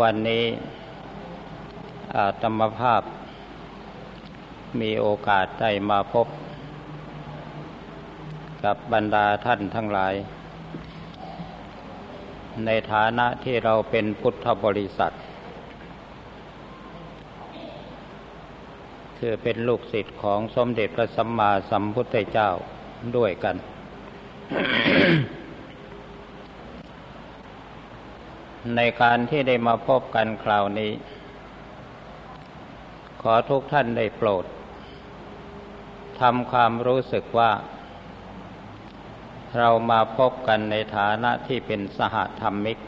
วันนี้อาตมภาพ มีโอกาสได้มาพบ กับบรรดาท่านทั้งหลาย ในฐานะที่เราเป็นพุทธบริษัท คือเป็นลูกศิษย์ของสมเด็จพระสัมมาสัมพุทธเจ้าด้วยกัน ในการที่ได้มาพบกันคราวนี้ ขอทุกท่านได้โปรดทำความรู้สึกว่า เรามาพบกันในฐานะที่เป็นสหธรรมิก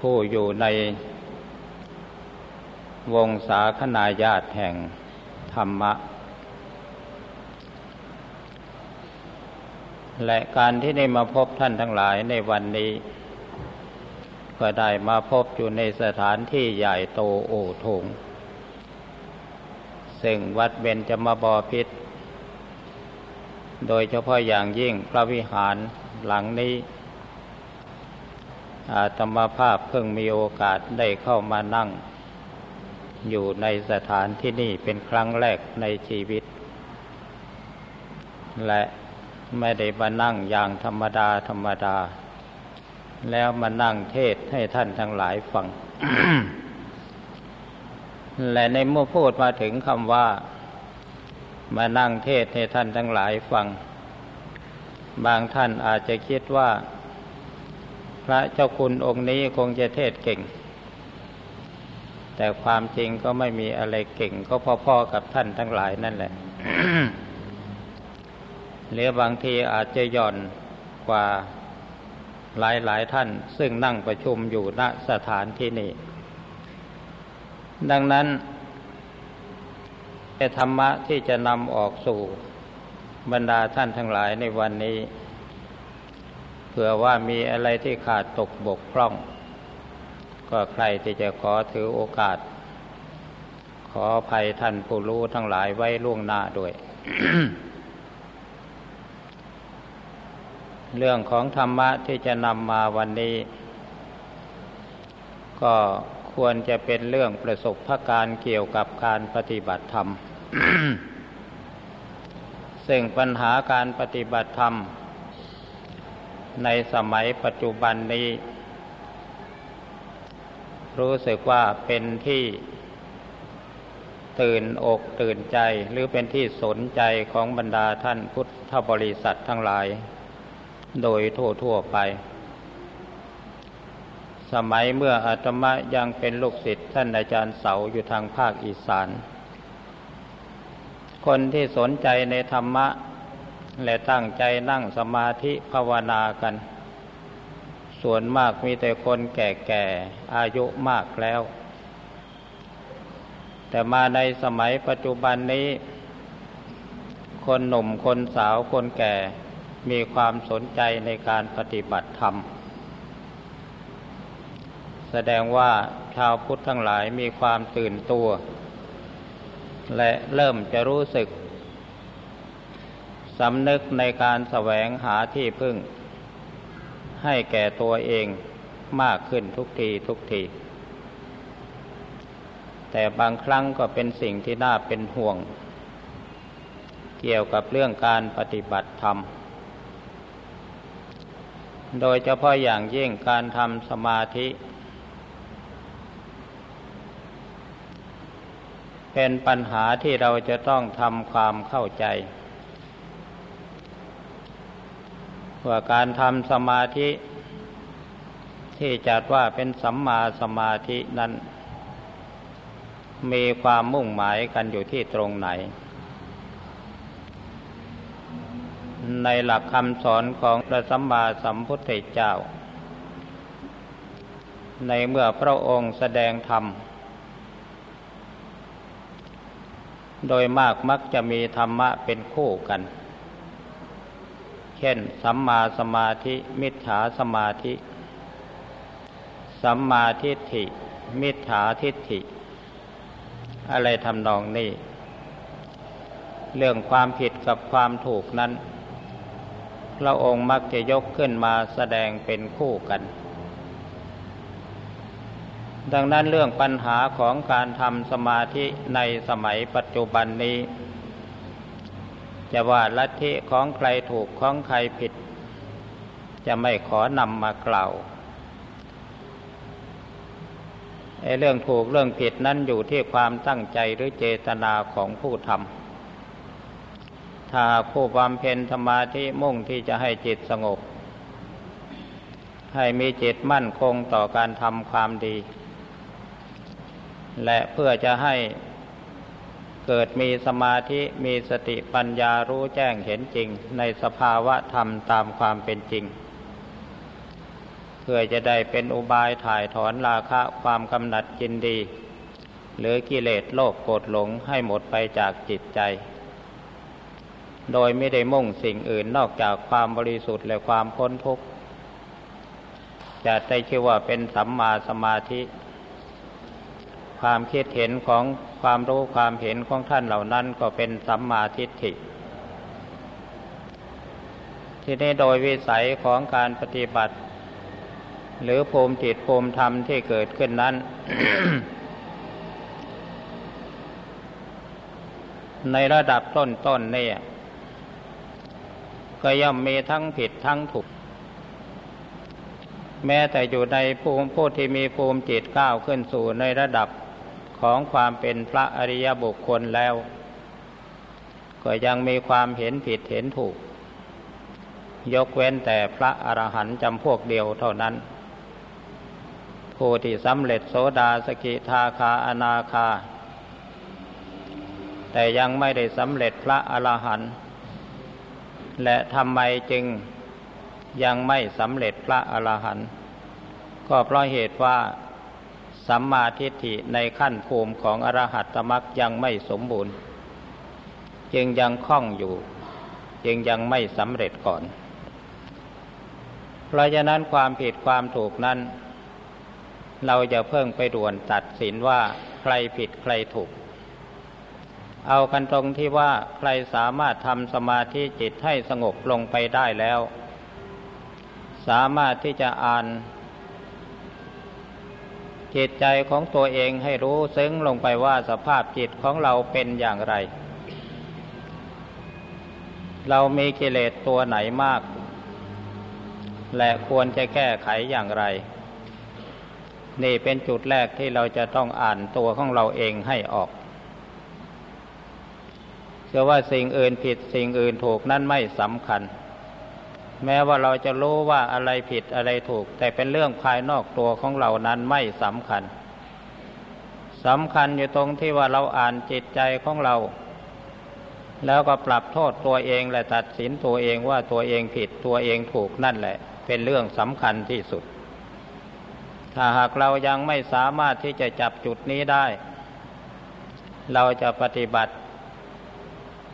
ผู้อยู่ในวงศาคณาญาติแห่งธรรมะ และการที่ได้มาพบท่านทั้งหลายในวันนี้ ก็ได้มาพบอยู่ในสถานที่ใหญ่โตโอทงซึ่งวัดเบญจมบพิษโดยเฉพาะอย่างยิ่งพระวิหารหลังนี้ อาตมาภาพเพิ่งมีโอกาสได้เข้ามานั่ง อยู่ในสถานที่นี่เป็นครั้งแรกในชีวิต และ ไม่ได้มานั่งอย่างธรรมดาธรรมดา แล้วมานั่งเทศให้ท่านทั้งหลายฟัง และในเมื่อพูดมาถึงคำว่า มานั่งเทศให้ท่านทั้งหลายฟัง บางท่านอาจจะคิดว่า พระเจ้าคุณองค์นี้คงจะเทศเก่ง แต่ความจริงก็ไม่มีอะไรเก่ง ก็พอๆกับท่านทั้งหลายนั่นแหละ หรือบางทีอาจจะย่อนกว่าหลายๆท่าน ซึ่งนั่งประชุมอยู่ณสถานที่นี้ ดังนั้นธรรมะที่จะนำออกสู่บรรดาท่านทั้งหลายในวันนี้เผื่อว่ามีอะไรที่ขาดตกบกพร่อง ก็ใครที่จะขอถือโอกาส ขออภัยท่านผู้รู้ทั้งหลายไว้ล่วงหน้าด้วย เรื่องของธรรมะที่จะนำมาวันนี้ ก็ควรจะเป็นเรื่องประสบะการเกี่ยวกับการปฏิบัติธรรม ซึ่งปัญหาการปฏิบัติธรรม ในสมัยปัจจุบันนี้ รู้สึกว่าเป็นที่ตื่นอกตื่นใจหรือเป็นที่สนใจของบรรดาท่านพุทธบริษัททั้งหลาย โดยทั่วๆไป สมัยเมื่ออาตมายังเป็นลูกศิษย์ท่านอาจารย์เสาอยู่ทางภาคอีสาน คนที่สนใจในธรรมะ และตั้งใจนั่งสมาธิภาวนากัน ส่วนมากมีแต่คนแก่ๆ อายุมากแล้ว แต่มาในสมัยปัจจุบันนี้ คนหนุ่มคนสาวคนแก่ มีความสนใจในการปฏิบัติธรรม แสดงว่าชาวพุทธทั้งหลายมีความตื่นตัว และเริ่มจะรู้สึกสำนึกในการแสวงหาที่พึ่ง ให้แก่ตัวเองมากขึ้นทุกทีทุกที แต่บางครั้งก็เป็นสิ่งที่น่าเป็นห่วง เกี่ยวกับเรื่องการปฏิบัติธรรม โดยเฉพาะอย่างยิ่งการทำสมาธิ เป็นปัญหาที่เราจะต้องทำความเข้าใจ ว่าการทำสมาธิ ที่จัดว่าเป็นสัมมาสมาธินั้น มีความมุ่งหมายกันอยู่ที่ตรงไหน ในหลักคำสอนของพระสัมมาสัมพุทธเจ้า ในเมื่อพระองค์แสดงธรรม โดยมากมักจะมีธรรมะเป็นคู่กัน เช่น สัมมาสมาธิ มิจฉาสมาธิ สัมมาทิฏฐิ มิจฉาทิฏฐิ อะไรทำนองนี้ เรื่องความผิดกับความถูกนั้น พระองค์มักจะยกขึ้นมาแสดงเป็นคู่กัน ดังนั้นเรื่องปัญหาของการทำสมาธิในสมัยปัจจุบันนี้ จะว่าลัทธิของใครถูกของใครผิด จะไม่ขอนำมากล่าวไอ้เรื่องถูกเรื่องผิดนั้นอยู่ที่ความตั้งใจหรือเจตนาของผู้ทำ ถ้าผู้บำเพ็ญสมาธิมุ่งที่จะให้จิตสงบ ให้มีจิตมั่นคงต่อการทำความดี และเพื่อจะให้เกิดมีสมาธิมีสติปัญญารู้แจ้งเห็นจริง ในสภาวะธรรมตามความเป็นจริง เพื่อจะได้เป็นอุบายถ่ายถอนราคะความกำหนัดกินดี หรือกิเลสโลภโกรธหลงให้หมดไปจากจิตใจ โดยไม่ได้มุ่งสิ่งอื่นนอกจากความบริสุทธิ์และความพ้นทุกข์จะได้ชื่อว่าเป็นสัมมาสมาธิ ความคิดเห็นของความรู้ความเห็นของท่านเหล่านั้นก็เป็นสัมมาทิฏฐิ ที่นี้โดยวิสัยของการปฏิบัติ หรือภูมิจิตภูมิธรรมที่เกิดขึ้นนั้น ในระดับต้นๆนนี่ ก็ย่อมมีทั้งผิดทั้งถูก แม้แต่อยู่ในภูมิผู้ที่มีภูมิจิตก้าวขึ้นสู่ในระดับของความเป็นพระอริยบุคคลแล้ว ก็ยังมีความเห็นผิดเห็นถูก ยกเว้นแต่พระอรหันต์จำพวกเดียวเท่านั้น ผู้ที่สำเร็จโสดาสกิทาคาอนาคา แต่ยังไม่ได้สำเร็จพระอรหันต์ และทำไมจึงยังไม่สำเร็จพระอรหันต์ก็เพราะเหตุว่าสัมมาทิฏฐิในขั้นภูมิของอรหัตตมรักยังไม่สมบูรณ์ จึงยังคล่องอยู่ จึงยังไม่สำเร็จก่อน เพราะฉะนั้นความผิดความถูกนั้น เราจะเพิ่งไปด่วนตัดสินว่าใครผิดใครถูก เอากันตรงที่ว่าใครสามารถทำสมาธิจิตให้สงบลงไปได้แล้ว สามารถที่จะอ่าน จิตใจของตัวเองให้รู้ซึ้งลงไปว่าสภาพจิตของเราเป็นอย่างไร เรามีกิเลสตัวไหนมาก และควรจะแก้ไขอย่างไร นี่เป็นจุดแรกที่เราจะต้องอ่านตัวของเราเองให้ออก เชื่อว่าสิ่งอื่นผิดสิ่งอื่นถูกนั่นไม่สำคัญ แม้ว่าเราจะรู้ว่าอะไรผิดอะไรถูก แต่เป็นเรื่องภายนอกตัวของเรานั้นไม่สำคัญสำคัญอยู่ตรงที่ว่าเราอ่านจิตใจของเรา แล้วก็ปรับโทษตัวเองและตัดสินตัวเองว่าตัวเองผิดตัวเองถูกนั่นแหละ เป็นเรื่องสำคัญที่สุด ถ้าหากเรายังไม่สามารถที่จะจับจุดนี้ได้ เราจะปฏิบัติ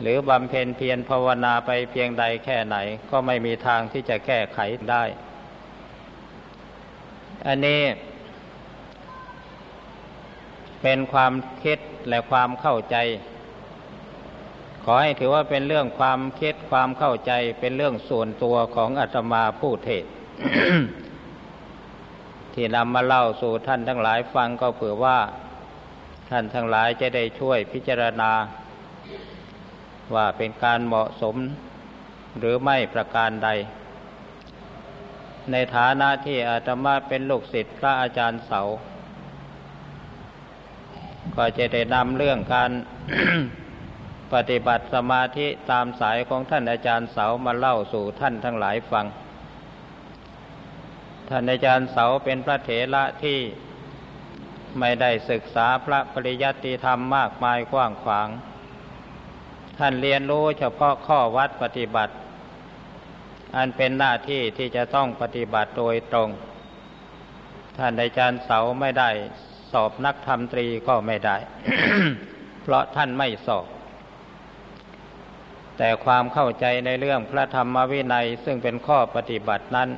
หรือบำเพ็ญเพียรภาวนาไปเพียงใดแค่ไหน ก็ไม่มีทางที่จะแก้ไขได้ อันนี้ เป็นความคิดและความเข้าใจ ขอให้ถือว่าเป็นเรื่องความคิดความเข้าใจเป็นเรื่องส่วนตัวของอาตมาผู้เทศที่นำมาเล่าสู่ท่านทั้งหลายฟังก็เผื่อว่า ท่านทั้งหลายจะได้ช่วยพิจารณา ว่าเป็นการเหมาะสมหรือไม่ประการใด ในฐานะที่อาตมาเป็นลูกศิษย์พระอาจารย์เสา ก็จะได้นำเรื่องการปฏิบัติสมาธิตามสายของท่านอาจารย์เสามาเล่าสู่ท่านทั้งหลายฟัง ท่านอาจารย์เสาเป็นพระเถระที่ไม่ได้ศึกษาพระปริยัติธรรมมากมายกว้างขวาง ท่านเรียนรู้เฉพาะข้อวัดปฏิบัติ อันเป็นหน้าที่ที่จะต้องปฏิบัติโดยตรง ท่านอาจารย์เสาไม่ได้สอบนักธรรมตรีก็ไม่ได้ เพราะท่านไม่สอบ แต่ความเข้าใจในเรื่องพระธรรมวินัยซึ่งเป็นข้อปฏิบัตินั้น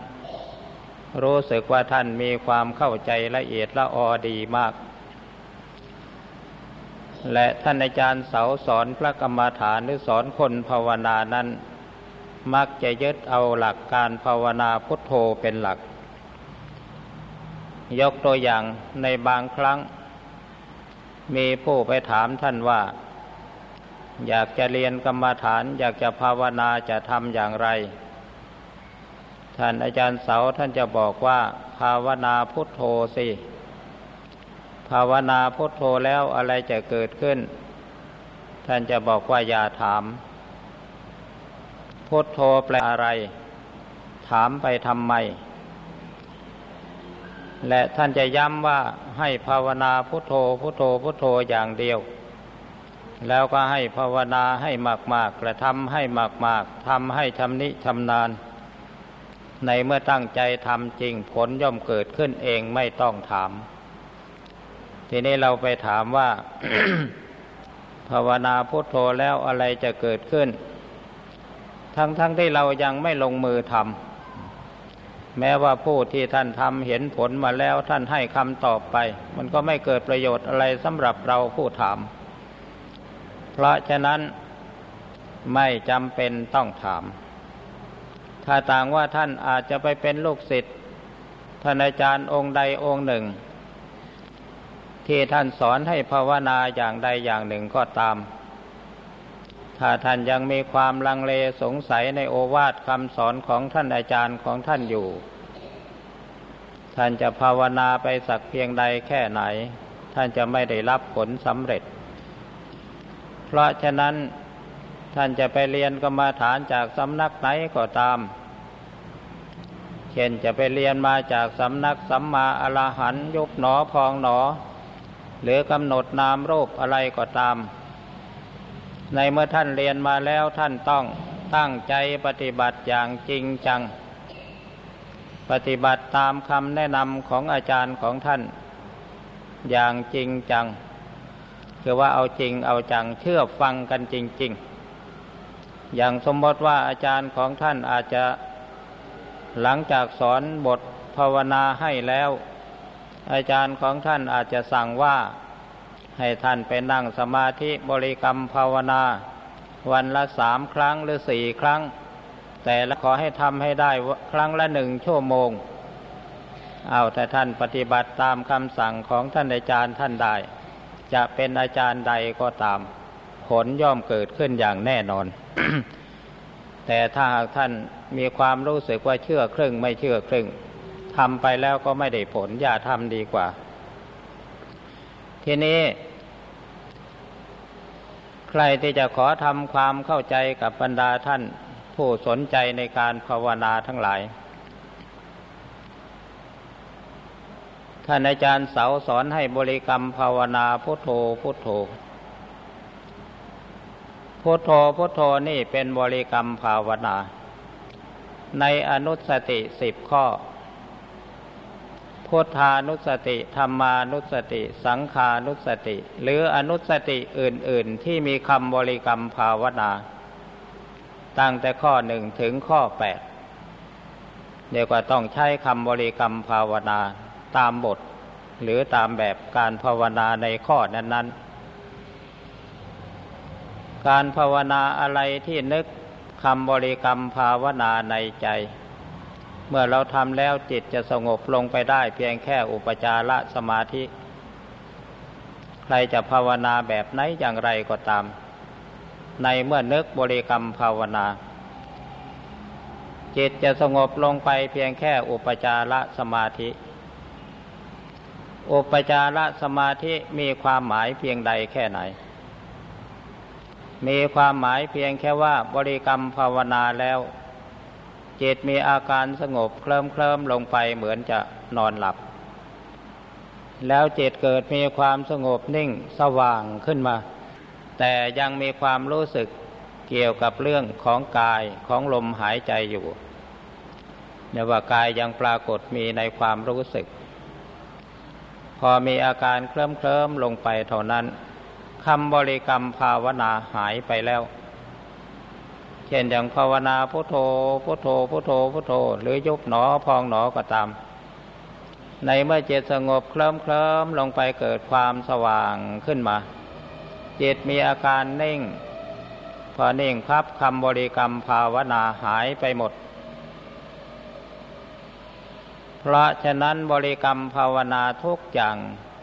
รู้สึกว่าท่านมีความเข้าใจละเอียดละออดีมาก และท่านอาจารย์เสาสอนพระกรรมฐานหรือสอนคนภาวนานั้น มักจะยึดเอาหลักการภาวนาพุทโธเป็นหลัก ยกตัวอย่างในบางครั้ง มีผู้ไปถามท่านว่า อยากจะเรียนกรรมฐานอยากจะภาวนาจะทำอย่างไร ท่านอาจารย์เสาท่านจะบอกว่า ภาวนาพุทโธสิ ภาวนาพุทโธแล้วอะไรจะเกิดขึ้น ท่านจะบอกว่าอย่าถาม พุทโธแปลอะไร ถามไปทำไม และท่านจะย้ำว่าให้ภาวนาพุทโธพุทโธพุทโธอย่างเดียว แล้วก็ให้ภาวนาให้มากๆกระทำให้มากๆทำให้ชำนิชำนาญ ในเมื่อตั้งใจทำจริงผลย่อมเกิดขึ้นเองไม่ต้องถาม ทีนี้เราไปถามว่า ภาวนาพุทโธแล้วอะไรจะเกิดขึ้น ทั้งๆทที่เรายังไม่ลงมือทำแม้ว่าผู้ที่ท่านทำเห็นผลมาแล้วท่านให้คำตอบไป มันก็ไม่เกิดประโยชน์อะไรสำหรับเราผู้ถาม เพราะฉะนั้นไม่จำเป็นต้องถาม ถ้าต่างว่าท่านอาจจะไปเป็นลูกศิษย์ท่านอาจารย์องค์ใดองค์หนึ่ง ที่ท่านสอนให้ภาวนาอย่างใดอย่างหนึ่งก็ตาม ถ้าท่านยังมีความลังเลสงสัยในโอวาทคำสอนของท่านอาจารย์ของท่านอยู่ ท่านจะภาวนาไปสักเพียงใดแค่ไหน ท่านจะไม่ได้รับผลสำเร็จ เพราะฉะนั้นท่านจะไปเรียนกรรมาฐานจากสำนักไหนก็ตาม เช่นจะไปเรียนมาจากสำนักสัมมาอรหันยุบหนอพองหนอ หรือกำหนดนามรูปอะไรก็ตาม ในเมื่อท่านเรียนมาแล้วท่านต้องตั้งใจปฏิบัติอย่างจริงจัง ปฏิบัติตามคำแนะนำของอาจารย์ของท่าน อย่างจริงจัง คือว่าเอาจริงเอาจังเชื่อฟังกันจริง ๆ อย่างสมมติว่าอาจารย์ของท่านอาจจะหลังจากสอนบทภาวนาให้แล้ว อาจารย์ของท่านอาจจะสั่งว่า ให้ท่านไปนั่งสมาธิบริกรรมภาวนา วันละสามครั้งหรือสี่ครั้ง แต่ละขอให้ทำให้ได้ครั้งละหนึ่งชั่วโมง เอาแต่ท่านปฏิบัติตามคำสั่งของท่านอาจารย์ท่านได้ จะเป็นอาจารย์ใดก็ตาม ผลย่อมเกิดขึ้นอย่างแน่นอน แต่ถ้าหากท่านมีความรู้สึกว่าเชื่อครึ่งไม่เชื่อครึ่ง ทำไปแล้วก็ไม่ได้ผล อย่าทำดีกว่า ทีนี้ ใครที่จะขอทำความเข้าใจกับบรรดาท่านผู้สนใจในการภาวนาทั้งหลาย ท่านอาจารย์เสาสอนให้บริกรรมภาวนาพุทโธพุทโธพุทโธพุทโธนี่เป็นบริกรรมภาวนา ในอนุสติสิบข้อ พุทธานุสติธรรมานุสติ สังขานุสติ หรืออนุสติอื่น ๆ ที่มีคำบริกรรมภาวนา ตั้งแต่ข้อหนึ่งถึงข้อแปดเดี๋ยวก็ต้องใช้คำบริกรรมภาวนาตามบท หรือตามแบบการภาวนาในข้อนั้น ๆ การภาวนาอะไรที่นึกคำบริกรรมภาวนาในใจ เมื่อเราทำแล้วจิตจะสงบลงไปได้เพียงแค่อุปจารสมาธิ ใครจะภาวนาแบบไหนอย่างไรก็ตาม ในเมื่อนึกบริกรรมภาวนา จิตจะสงบลงไปเพียงแค่อุปจารสมาธิ อุปจารสมาธิมีความหมายเพียงใดแค่ไหน มีความหมายเพียงแค่ว่าบริกรรมภาวนาแล้ว จิตมีอาการสงบเคลิ้มเคลิมลงไปเหมือนจะนอนหลับ แล้วจิตเกิดมีความสงบนิ่งสว่างขึ้นมา แต่ยังมีความรู้สึกเกี่ยวกับเรื่องของกายของลมหายใจอยู่เนี่ยว่ากายยังปรากฏมีในความรู้สึก พอมีอาการเคลิ้มเคลิมลงไปเท่านั้นคำบริกรรมภาวนาหายไปแล้ว เช่นอย่างภาวนาพุทโธพุทโธพุทโธพุทโธ หรือยุบหนอพองหนอก็ตาม ในเมื่อจิตสงบเคลิ้มเคลิ้มลงไปเกิดความสว่างขึ้นมา จิตมีอาการนิ่ง พอนิ่งพับคำบริกรรมภาวนาหายไปหมด เพราะฉะนั้นบริกรรมภาวนาทุกอย่าง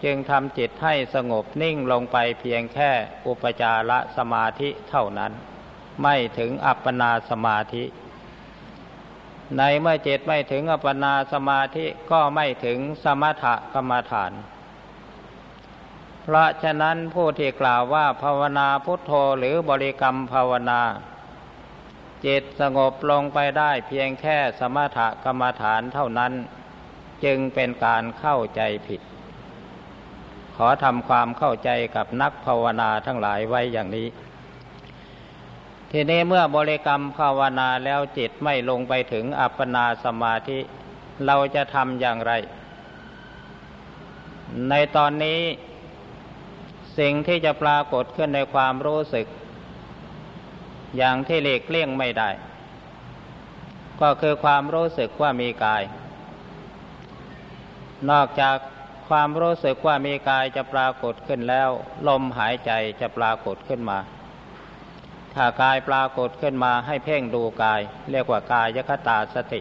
จึงทำจิตให้สงบนิ่งลงไปเพียงแค่อุปจารสมาธิเท่านั้น ไม่ถึงอัปปนาสมาธิ ในเมื่อจิตไม่ถึงอัปปนาสมาธิก็ไม่ถึงสมถกรรมฐาน เพราะฉะนั้นผู้ที่กล่าวว่าภาวนาพุทโธหรือบริกรรมภาวนา จิตสงบลงไปได้เพียงแค่สมถกรรมฐานเท่านั้น จึงเป็นการเข้าใจผิด ขอทำความเข้าใจกับนักภาวนาทั้งหลายไว้อย่างนี้ ทีนี้เมื่อบริกรรมภาวนาแล้วจิตไม่ลงไปถึงอัปปนาสมาธิ เราจะทำอย่างไร ในตอนนี้ สิ่งที่จะปรากฏขึ้นในความรู้สึก อย่างที่เลีกเลี่ยงไม่ได้ ก็คือความรู้สึกว่ามีกาย นอกจากความรู้สึกว่ามีกายจะปรากฏขึ้นแล้ว ลมหายใจจะปรากฏขึ้นมา ถ้ากายปรากฏขึ้นมาให้เพ่งดูกาย เรียกว่ากายยคตาสติ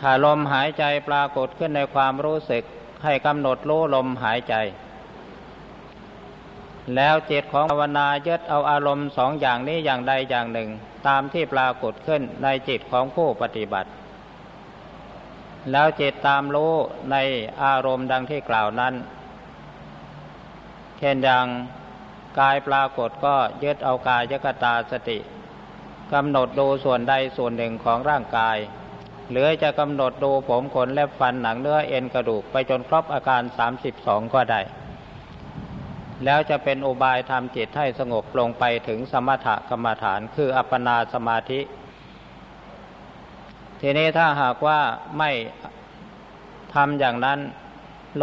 ถ้าลมหายใจปรากฏขึ้นในความรู้สึกให้กำหนดรู้ลมหายใจ แล้วจิตของภาวนายึดเอาอารมณ์สองอย่างนี้อย่างใดอย่างหนึ่ง ตามที่ปรากฏขึ้นในจิตของผู้ปฏิบัติ แล้วจิตตามรู้ในอารมณ์ดังที่กล่าวนั้นเช่นอย่าง กายปรากฏก็ยึดเอากายยกตาสติกำหนดดูส่วนใดส่วนหนึ่งของร่างกาย หรือจะกำหนดดูผมขนและฟันหนังเนื้อเอ็นกระดูกไปจนครบอาการสามสิบสองก็ได้ แล้วจะเป็นอุบายทำจิตให้สงบลงไปถึงสมถกรรมฐานคืออัปปนาสมาธิ ทีนี้ถ้าหากว่าไม่ทำอย่างนั้น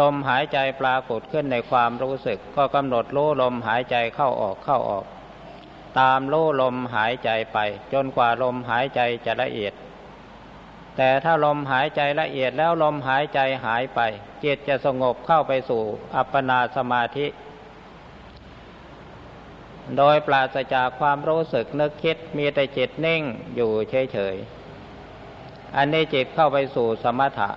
ลมหายใจปรากฏขึ้นในความรู้สึก ก็กำหนดรู้ลมหายใจเข้าออกเข้าออก ตามรู้ลมหายใจไป จนกว่าลมหายใจจะละเอียด แต่ถ้าลมหายใจละเอียดแล้วลมหายใจหายไปจิตจะสงบเข้าไปสู่อัปปนาสมาธิ โดยปราศจากความรู้สึกนึกคิดมีแต่จิตนิ่งอยู่เฉยๆอันนี้จิตเข้าไปสู่สมถะ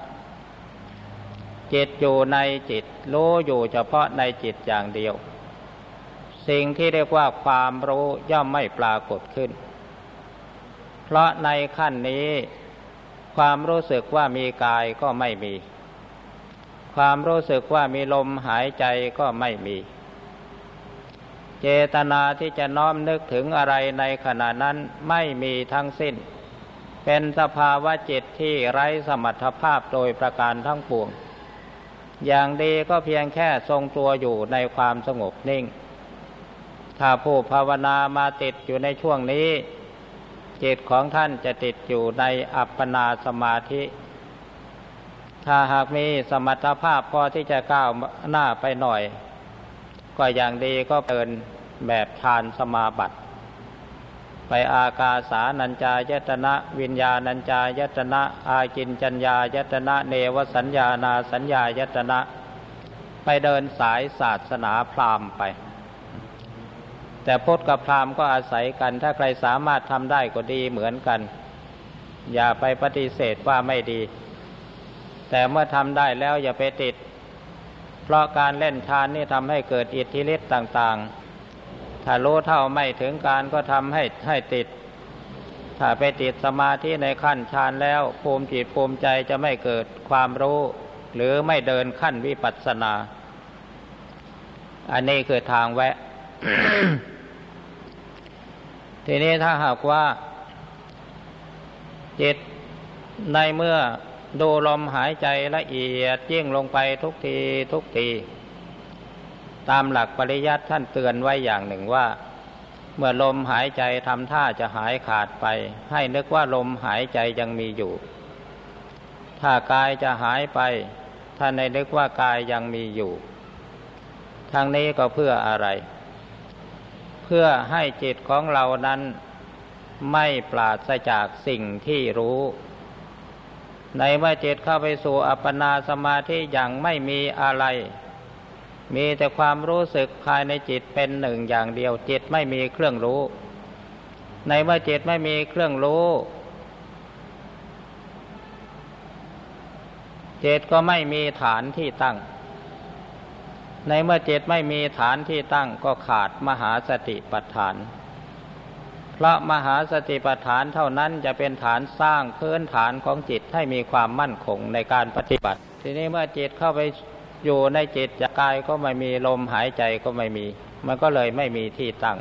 จิตอยู่ในจิต รู้อยู่เฉพาะในจิตอย่างเดียว สิ่งที่เรียกว่าความรู้ย่อมไม่ปรากฏขึ้น เพราะในขั้นนี้ ความรู้สึกว่ามีกายก็ไม่มี ความรู้สึกว่ามีลมหายใจก็ไม่มี เจตนาที่จะน้อมนึกถึงอะไรในขณะนั้นไม่มีทั้งสิ้นเป็นสภาวะจิตที่ไร้สมรรถภาพโดยประการทั้งปวง อย่างดีก็เพียงแค่ทรงตัวอยู่ในความสงบนิ่ง ถ้าผู้ภาวนามาติดอยู่ในช่วงนี้ จิตของท่านจะติดอยู่ในอัปปนาสมาธิ ถ้าหากมีสมรรถภาพพอที่จะก้าวหน้าไปหน่อย ก็อย่างดีก็เปินแบบฌานสมาบัติ ไปอากาสานัญจายตนะวิญญาณัญจายตนะ อากินจัญญายตนะ เนวสัญญานาสัญญายตนะ ไปเดินสายศาสนาพราหมณ์ไป แต่พุทธกับพราหมณ์ก็อาศัยกัน ถ้าใครสามารถทำได้ก็ดีเหมือนกัน อย่าไปปฏิเสธว่าไม่ดี แต่เมื่อทำได้แล้วอย่าไปติด เพราะการเล่นฌานนี่ทำให้เกิดอิทธิฤทธิ์ต่าง ๆ ถ้ารู้เท่าไม่ถึงการก็ทำให้ให้ติด ถ้าไปติดสมาธิในขั้นฌานแล้ว ภูมิจิตภูมิใจจะไม่เกิดความรู้ หรือไม่เดินขั้นวิปัสสนา อันนี้คือทางแวะ ทีนี้ถ้าหากว่าจิตในเมื่อดูลมหายใจละเอียดยิ่งลงไปทุกทีทุกที ตามหลักปริยัติท่านเตือนไว้อย่างหนึ่งว่า เมื่อลมหายใจทำท่าจะหายขาดไป ให้นึกว่าลมหายใจยังมีอยู่ ถ้ากายจะหายไป ท่านในนึกว่ากายยังมีอยู่ ทางนี้ก็เพื่ออะไร เพื่อให้จิตของเรานั้นไม่ปราศจากสิ่งที่รู้ ในเมื่อจิตเข้าไปสู่อัปปนาสมาธิอย่างไม่มีอะไร มีแต่ความรู้สึกภายในจิตเป็นหนึ่งอย่างเดียว จิตไม่มีเครื่องรู้ ในเมื่อจิตไม่มีเครื่องรู้ จิตก็ไม่มีฐานที่ตั้ง ในเมื่อจิตไม่มีฐานที่ตั้งก็ขาดมหาสติปัฏฐาน เพราะมหาสติปัฏฐานเท่านั้นจะเป็นฐานสร้างพื้นฐานของจิตให้มีความมั่นคงในการปฏิบัติ ทีนี้เมื่อจิตเข้าไป อยู่ในจิตจะกายก็ไม่มีลมหายใจก็ไม่มี มันก็เลยไม่มีที่ตั้ง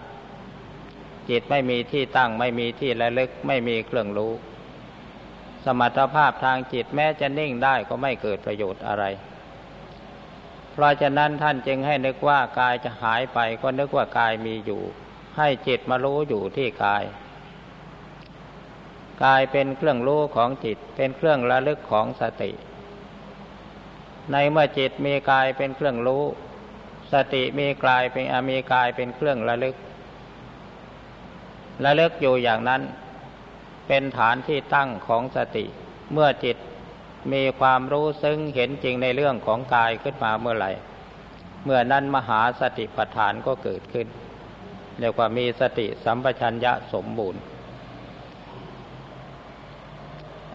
จิตไม่มีที่ตั้ง ไม่มีที่ระลึก ไม่มีเครื่องรู้ สมรรถภาพทางจิตแม้จะนิ่งได้ก็ไม่เกิดประโยชน์อะไร เพราะฉะนั้นท่านจึงให้นึกว่ากายจะหายไปก็นึกว่ากายมีอยู่ ให้จิตมารู้อยู่ที่กายกายเป็นเครื่องรู้ของจิต เป็นเครื่องระลึกของสติ ในเมื่อจิตมีกายเป็นเครื่องรู้ สติมีกายเป็นอมีกายเป็นเครื่องระลึก ระลึกอยู่อย่างนั้น เป็นฐานที่ตั้งของสติ เมื่อจิตมีความรู้ซึ้งเห็นจริงในเรื่องของกายขึ้นมาเมื่อไหร่ เมื่อนั้นมหาสติปัฏฐานก็เกิดขึ้นเรียกว่ามีสติสัมปชัญญะสมบูรณ์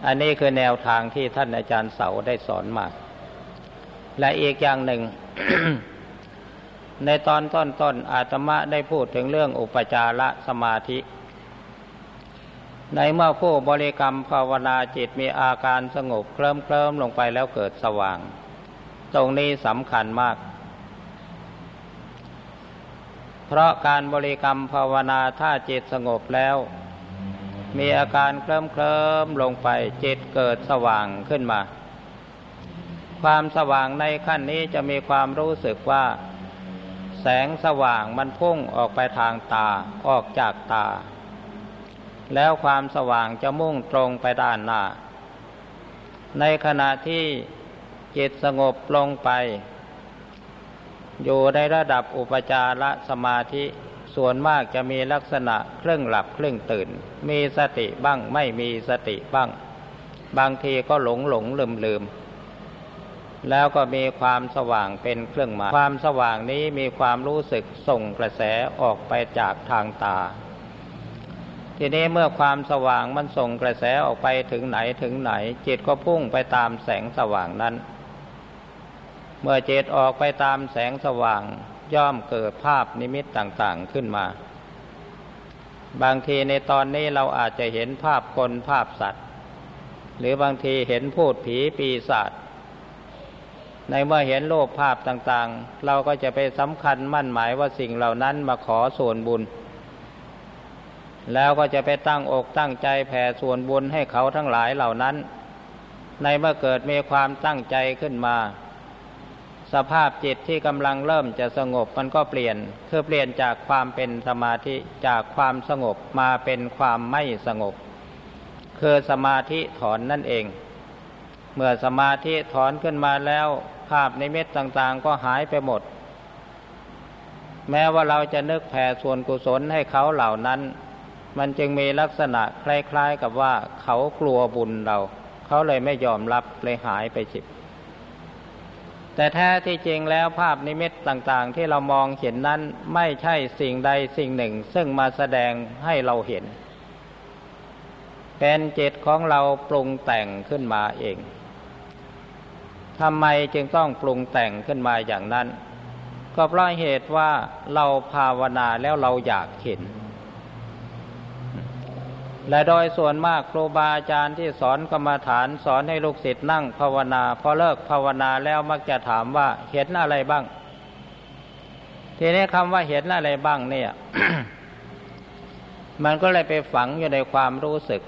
อันนี้คือแนวทางที่ท่านอาจารย์เสาได้สอนมา และอีกอย่างหนึ่ง ในตอนต้นๆอาตมะได้พูดถึงเรื่องอุปจารสมาธิ ในเมื่อผู้บริกรรมภาวนาจิตมีอาการสงบเคลิ้มเคลิมลงไปแล้วเกิดสว่าง ตรงนี้สำคัญมาก เพราะการบริกรรมภาวนาถ้าจิตสงบแล้ว มีอาการเคลิ้มเคลิมลงไปจิตเกิดสว่างขึ้นมา ความสว่างในขั้นนี้จะมีความรู้สึกว่า แสงสว่างมันพุ่งออกไปทางตาออกจากตา แล้วความสว่างจะมุ่งตรงไปด้านหน้า ในขณะที่จิตสงบลงไป อยู่ในระดับอุปจารสมาธิส่วนมากจะมีลักษณะเครื่องหลับเครื่องตื่น มีสติบ้างไม่มีสติบ้าง บางทีก็หลงหลงลืมลืม แล้วก็มีความสว่างเป็นเครื่องหมาย ความสว่างนี้มีความรู้สึกส่งกระแสออกไปจากทางตา ทีนี้เมื่อความสว่างมันส่งกระแสออกไปถึงไหนถึงไหน จิตก็พุ่งไปตามแสงสว่างนั้น เมื่อจิตออกไปตามแสงสว่างย่อมเกิดภาพนิมิตต่างๆขึ้นมา บางทีในตอนนี้เราอาจจะเห็นภาพคนภาพสัตว์ หรือบางทีเห็นพูดผีปีศาจ ในเมื่อเห็นโลกภาพต่างๆ เราก็จะไปสำคัญมั่นหมายว่าสิ่งเหล่านั้นมาขอส่วนบุญ แล้วก็จะไปตั้งอกตั้งใจแผ่ส่วนบุญให้เขาทั้งหลายเหล่านั้น ในเมื่อเกิดมีความตั้งใจขึ้นมา สภาพจิตที่กำลังเริ่มจะสงบมันก็เปลี่ยน คือเปลี่ยนจากความเป็นสมาธิจากความสงบมาเป็นความไม่สงบ คือสมาธิถอนนั่นเอง เมื่อสมาธิถอนขึ้นมาแล้ว ภาพในเม็ดต่างๆ ก็หายไปหมด แม้ว่าเราจะนึกแผ่ส่วนกุศลให้เขาเหล่านั้น มันจึงมีลักษณะคล้ายๆกับว่าเขากลัวบุญเรา เขาเลยไม่ยอมรับเลยหายไปสิบแต่แท้ที่จริงแล้วภาพนิมิตต่างๆ ที่เรามองเห็นนั้นไม่ใช่สิ่งใดสิ่งหนึ่ง ซึ่งมาแสดงให้เราเห็น เป็นจิตของเราปรุงแต่งขึ้นมาเอง ทำไมจึงต้องปรุงแต่งขึ้นมาอย่างนั้น ก็เพราะเหตุว่าเราภาวนาแล้วเราอยากเห็น และโดยส่วนมากครูบาอาจารย์ที่สอนกรรมฐานสอนให้ลูกศิษย์นั่งภาวนา พอเลิกภาวนาแล้วมักจะถามว่าเห็นอะไรบ้าง ทีนี้คำว่าเห็นอะไรบ้างเนี่ย มันก็เลยไปฝังอยู่ในความรู้สึก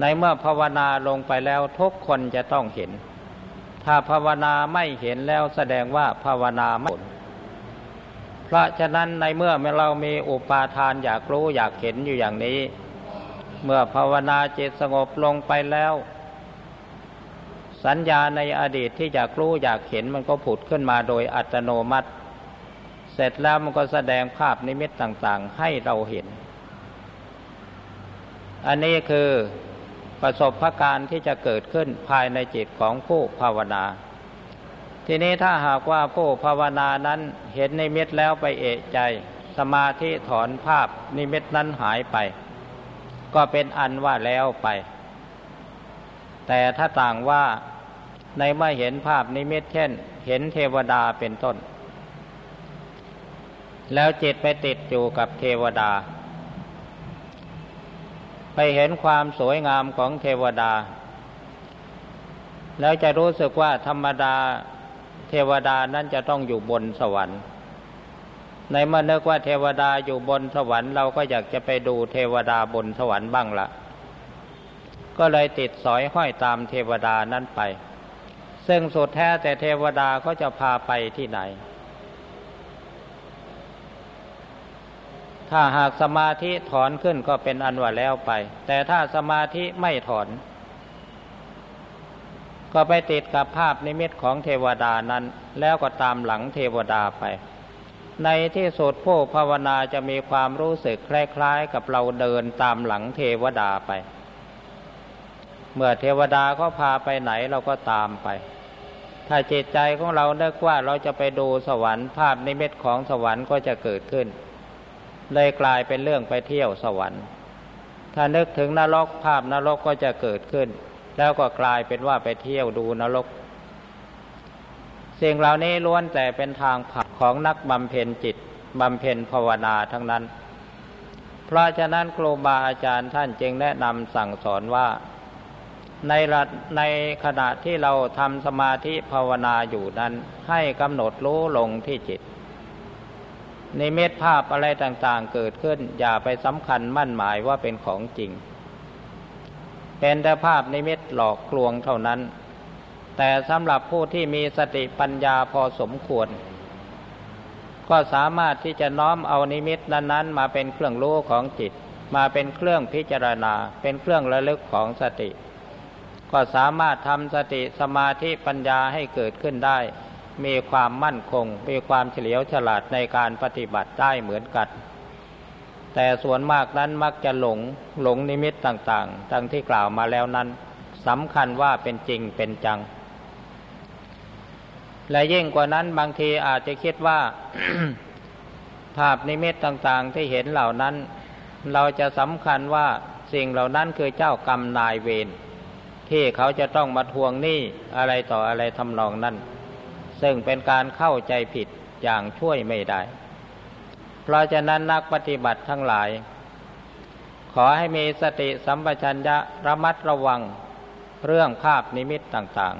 ในเมื่อภาวนาลงไปแล้วทุกคนจะต้องเห็น ถ้าภาวนาไม่เห็นแล้วแสดงว่าภาวนาไม่ผลเพราะฉะนั้นในเมื่อเรามีอุปาทานอยากรู้อยากเห็นอยู่อย่างนี้ เมื่อภาวนาจิตสงบลงไปแล้ว สัญญาในอดีตที่อยากรู้อยากเห็นมันก็ผุดขึ้นมาโดยอัตโนมัติ เสร็จแล้วมันก็แสดงภาพนิมิตต่างๆ ให้เราเห็น อันนี้คือ ประสบะการที่จะเกิดขึ้นภายในจิตของผู้ภาวนา ทีนี้ถ้าหากว่าผู้ภาวนานั้นเห็นนิมิตแล้วไปเอะใจ สมาธิถอนภาพนิมิตนั้นหายไป ก็เป็นอันว่าแล้วไป แต่ถ้าต่างว่าในเมื่อเห็นภาพนิมิตเช่น เห็นเทวดาเป็นต้น แล้วจิตไปติดอยู่กับเทวดา ไปเห็นความสวยงามของเทวดา แล้วจะรู้สึกว่าธรรมดาเทวดานั้นจะต้องอยู่บนสวรรค์ ในเมื่อนึกว่าเทวดาอยู่บนสวรรค์เราก็อยากจะไปดูเทวดาบนสวรรค์บ้างละก็เลยติดสอยห้อยตามเทวดานั้นไป ซึ่งสุดแท้แต่เทวดาก็จะพาไปที่ไหน ถ้าหากสมาธิถอนขึ้นก็เป็นอันว่าแล้วไป แต่ถ้าสมาธิไม่ถอน ก็ไปติดกับภาพนิมิตของเทวดานั้น แล้วก็ตามหลังเทวดาไป ในที่สุดผู้ภาวนาจะมีความรู้สึกคล้ายๆ กับเราเดินตามหลังเทวดาไป เมื่อเทวดาก็พาไปไหนเราก็ตามไปถ้าจิตใจของเราเนึกว่าเราจะไปดูสวรรค์ภาพนิมิตของสวรรค์ก็จะเกิดขึ้น เลยกลายเป็นเรื่องไปเที่ยวสวรรค์ ถ้านึกถึงนรกภาพนรกก็จะเกิดขึ้น แล้วก็กลายเป็นว่าไปเที่ยวดูนรก สิ่งเหล่านี้ล้วนแต่เป็นทางผักของนักบำเพ็ญจิตบำเพ็ญภาวนาทั้งนั้น เพราะฉะนั้นครูบาอาจารย์ท่านจึงแนะนำสั่งสอนว่าในระในขณะที่เราทำสมาธิภาวนาอยู่นั้น ให้กำหนดรู้ลงที่จิต ในเม็ดภาพอะไรต่างๆ เกิดขึ้น อย่าไปสำคัญมั่นหมายว่าเป็นของจริง เป็นแต่ภาพนิมิตหลอกลวงเท่านั้น แต่สำหรับผู้ที่มีสติปัญญาพอสมควร ก็สามารถที่จะน้อมเอานิมิตนั้นๆ มาเป็นเครื่องรู้ของจิต มาเป็นเครื่องพิจารณา เป็นเครื่องระลึกของสติ ก็สามารถทำสติสมาธิปัญญาให้เกิดขึ้นได้ มีความมั่นคง มีความเฉลียวฉลาดในการปฏิบัติได้เหมือนกัน แต่ส่วนมากนั้นมักจะหลงหลงนิมิตต่างๆดังที่กล่าวมาแล้วนั้นสำคัญว่าเป็นจริงเป็นจัง และยิ่งกว่านั้นบางทีอาจจะคิดว่า ภาพนิมิตต่างๆที่เห็นเหล่านั้น เราจะสำคัญว่าสิ่งเหล่านั้นคือเจ้ากรรมนายเวรที่เขาจะต้องมาทวงหนี้อะไรต่ออะไรทำนองนั้น ซึ่งเป็นการเข้าใจผิดอย่างช่วยไม่ได้ เพราะฉะนั้นนักปฏิบัติทั้งหลาย ขอให้มีสติสัมปชัญญะระมัดระวังเรื่องภาพนิมิตต่าง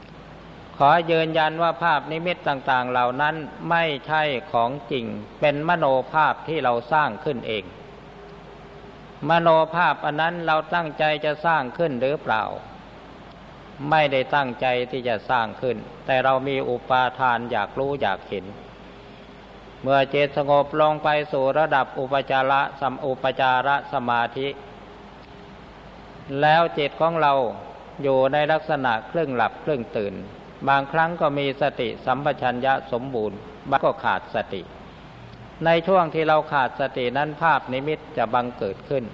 ๆ ขอยืนยันว่าภาพนิมิตต่างๆ เหล่านั้นไม่ใช่ของจริง เป็นมโนภาพที่เราสร้างขึ้นเอง มโนภาพอันนั้นเราตั้งใจจะสร้างขึ้นหรือเปล่า ไม่ได้ตั้งใจที่จะสร้างขึ้น แต่เรามีอุปาทานอยากรู้อยากเห็น เมื่อจิตสงบลงไปสู่ระดับอุปจาระสัมอุปจาระสมาธิ แล้วจิตของเราอยู่ในลักษณะครึ่งหลับครึ่งตื่น บางครั้งก็มีสติสัมปชัญญะสมบูรณ์ บางก็ขาดสติ ในช่วงที่เราขาดสตินั้นภาพนิมิตจะบังเกิดขึ้น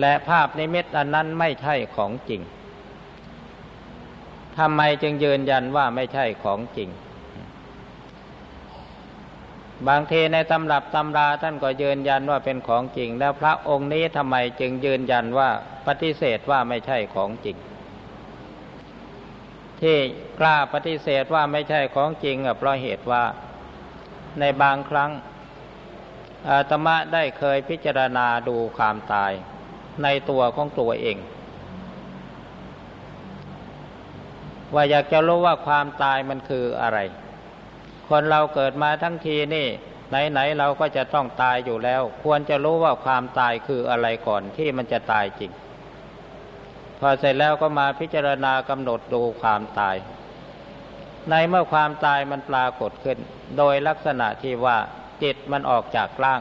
และภาพนิมิตอันนั้นไม่ใช่ของจริง ทำไมจึงยืนยันว่าไม่ใช่ของจริง บางทีในตำรับตำราท่านก็ยืนยันว่าเป็นของจริง แล้วพระองค์นี้ทำไมจึงยืนยันว่าปฏิเสธว่าไม่ใช่ของจริง ที่กล้าปฏิเสธว่าไม่ใช่ของจริงเพราะเหตุว่าในบางครั้งอาตมะได้เคยพิจารณาดูความตายในตัวของตัวเอง ว่าอยากจะรู้ว่าความตายมันคืออะไร คนเราเกิดมาทั้งทีนี่ไหนๆเราก็จะต้องตายอยู่แล้ว ควรจะรู้ว่าความตายคืออะไรก่อนที่มันจะตายจริง พอเสร็จแล้วก็มาพิจารณากำหนดดูความตาย ในเมื่อความตายมันปรากฏขึ้น โดยลักษณะที่ว่าจิตมันออกจากร่าง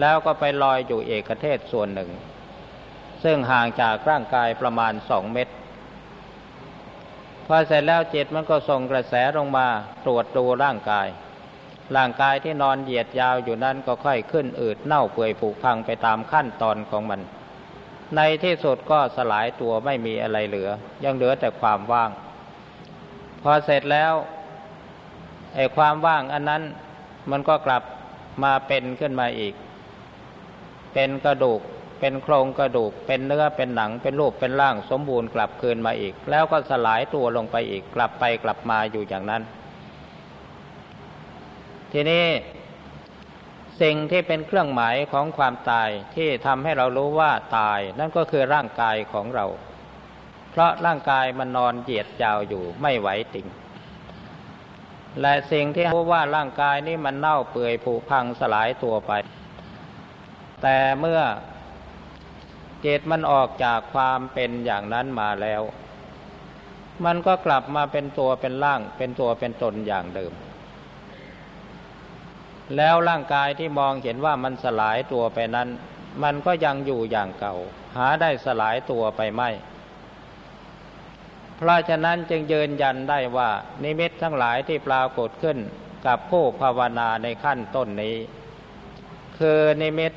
แล้วก็ไปลอยอยู่เอกเทศส่วนหนึ่ง ซึ่งห่างจากร่างกายประมาณสองเมตร พอเสร็จแล้วจิตมันก็ส่งกระแสลงมาตรวจดูร่างกาย ร่างกายที่นอนเหยียดยาวอยู่นั้นก็ค่อยขึ้นอืดเน่าเปื่อยผุพังไปตามขั้นตอนของมัน ในที่สุดก็สลายตัวไม่มีอะไรเหลือ ยังเหลือแต่ความว่างพพอเสร็จแล้วไอ้ความว่างอันนั้นมันก็กลับมาเป็นขึ้นมาอีก เป็นกระดูก เป็นโครงกระดูก เป็นเนื้อเป็นหนังเป็นรูปเป็นร่างสมบูรณ์กลับคืนมาอีก แล้วก็สลายตัวลงไปอีกกลับไปกลับมาอยู่อย่างนั้น ทีนี้สิ่งที่เป็นเครื่องหมายของความตายที่ทำให้เรารู้ว่าตาย นั่นก็คือร่างกายของเรา เพราะร่างกายมันนอนเหยียดยาวอยู่ไม่ไหวติ่งและสิ่งที่รู้ว่าร่างกายนี้มันเน่าเปื่อยผุพังสลายตัวไป แต่เมื่อ จิตมันออกจากความเป็นอย่างนั้นมาแล้ว มันก็กลับมาเป็นตัวเป็นร่าง เป็นตัวเป็นตนอย่างเดิม แล้วร่างกายที่มองเห็นว่ามันสลายตัวไปนั้น มันก็ยังอยู่อย่างเก่า หาได้สลายตัวไปไม่ เพราะฉะนั้นจึงยืนยันได้ว่า นิมิตทั้งหลายที่ปรากฏขึ้นกับผู้ภาวนาในขั้นต้นนี้ คือนิมิต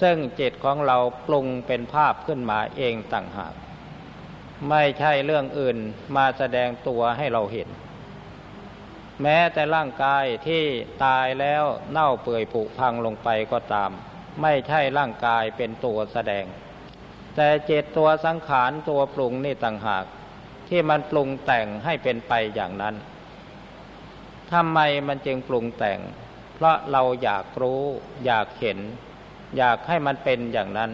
ซึ่งจิตของเราปรุงเป็นภาพขึ้นมาเองต่างหาก ไม่ใช่เรื่องอื่นมาแสดงตัวให้เราเห็น แม้แต่ร่างกายที่ตายแล้วเน่าเปื่อยผุพังลงไปก็ตาม ไม่ใช่ร่างกายเป็นตัวแสดง แต่เจตตัวสังขารตัวปรุงนี่ต่างหาก ที่มันปรุงแต่งให้เป็นไปอย่างนั้นทำไมมันจึงปรุงแต่ง เพราะเราอยากรู้อยากเห็น อยากให้มันเป็นอย่างนั้น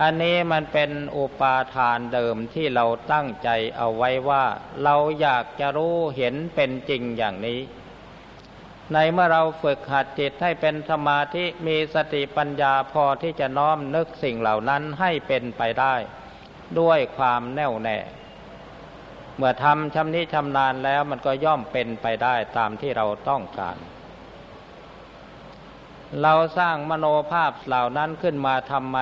อันนี้มันเป็นอุปาทานเดิมที่เราตั้งใจเอาไว้ว่า เราอยากจะรู้เห็นเป็นจริงอย่างนี้ ในเมื่อเราฝึกหัดจิตให้เป็นสมาธิมีสติปัญญาพอที่จะน้อมนึกสิ่งเหล่านั้นให้เป็นไปได้ ด้วยความแน่วแน่เมื่อทำชำนิชำนาญแล้วมันก็ย่อมเป็นไปได้ตามที่เราต้องการ เราสร้างมโนภาพเหล่านั้นขึ้นมาทำไม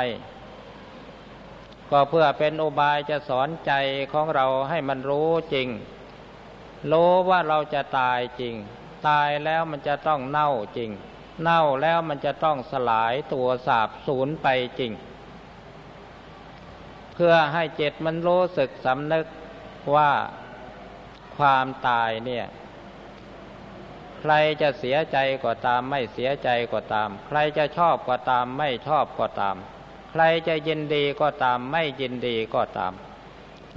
ก็เพื่อเป็นอุบายจะสอนใจของเราให้มันรู้จริง รู้ว่าเราจะตายจริง ตายแล้วมันจะต้องเน่าจริง เน่าแล้วมันจะต้องสลายตัวสาบสูญไปจริง เพื่อให้เจตมันรู้สึกสำนึกว่าความตายเนี่ย ใครจะเสียใจก็ตามไม่เสียใจก็ตาม ใครจะชอบก็ตามไม่ชอบก็ตาม ใครจะยินดีก็ตามไม่ยินดีก็ตาม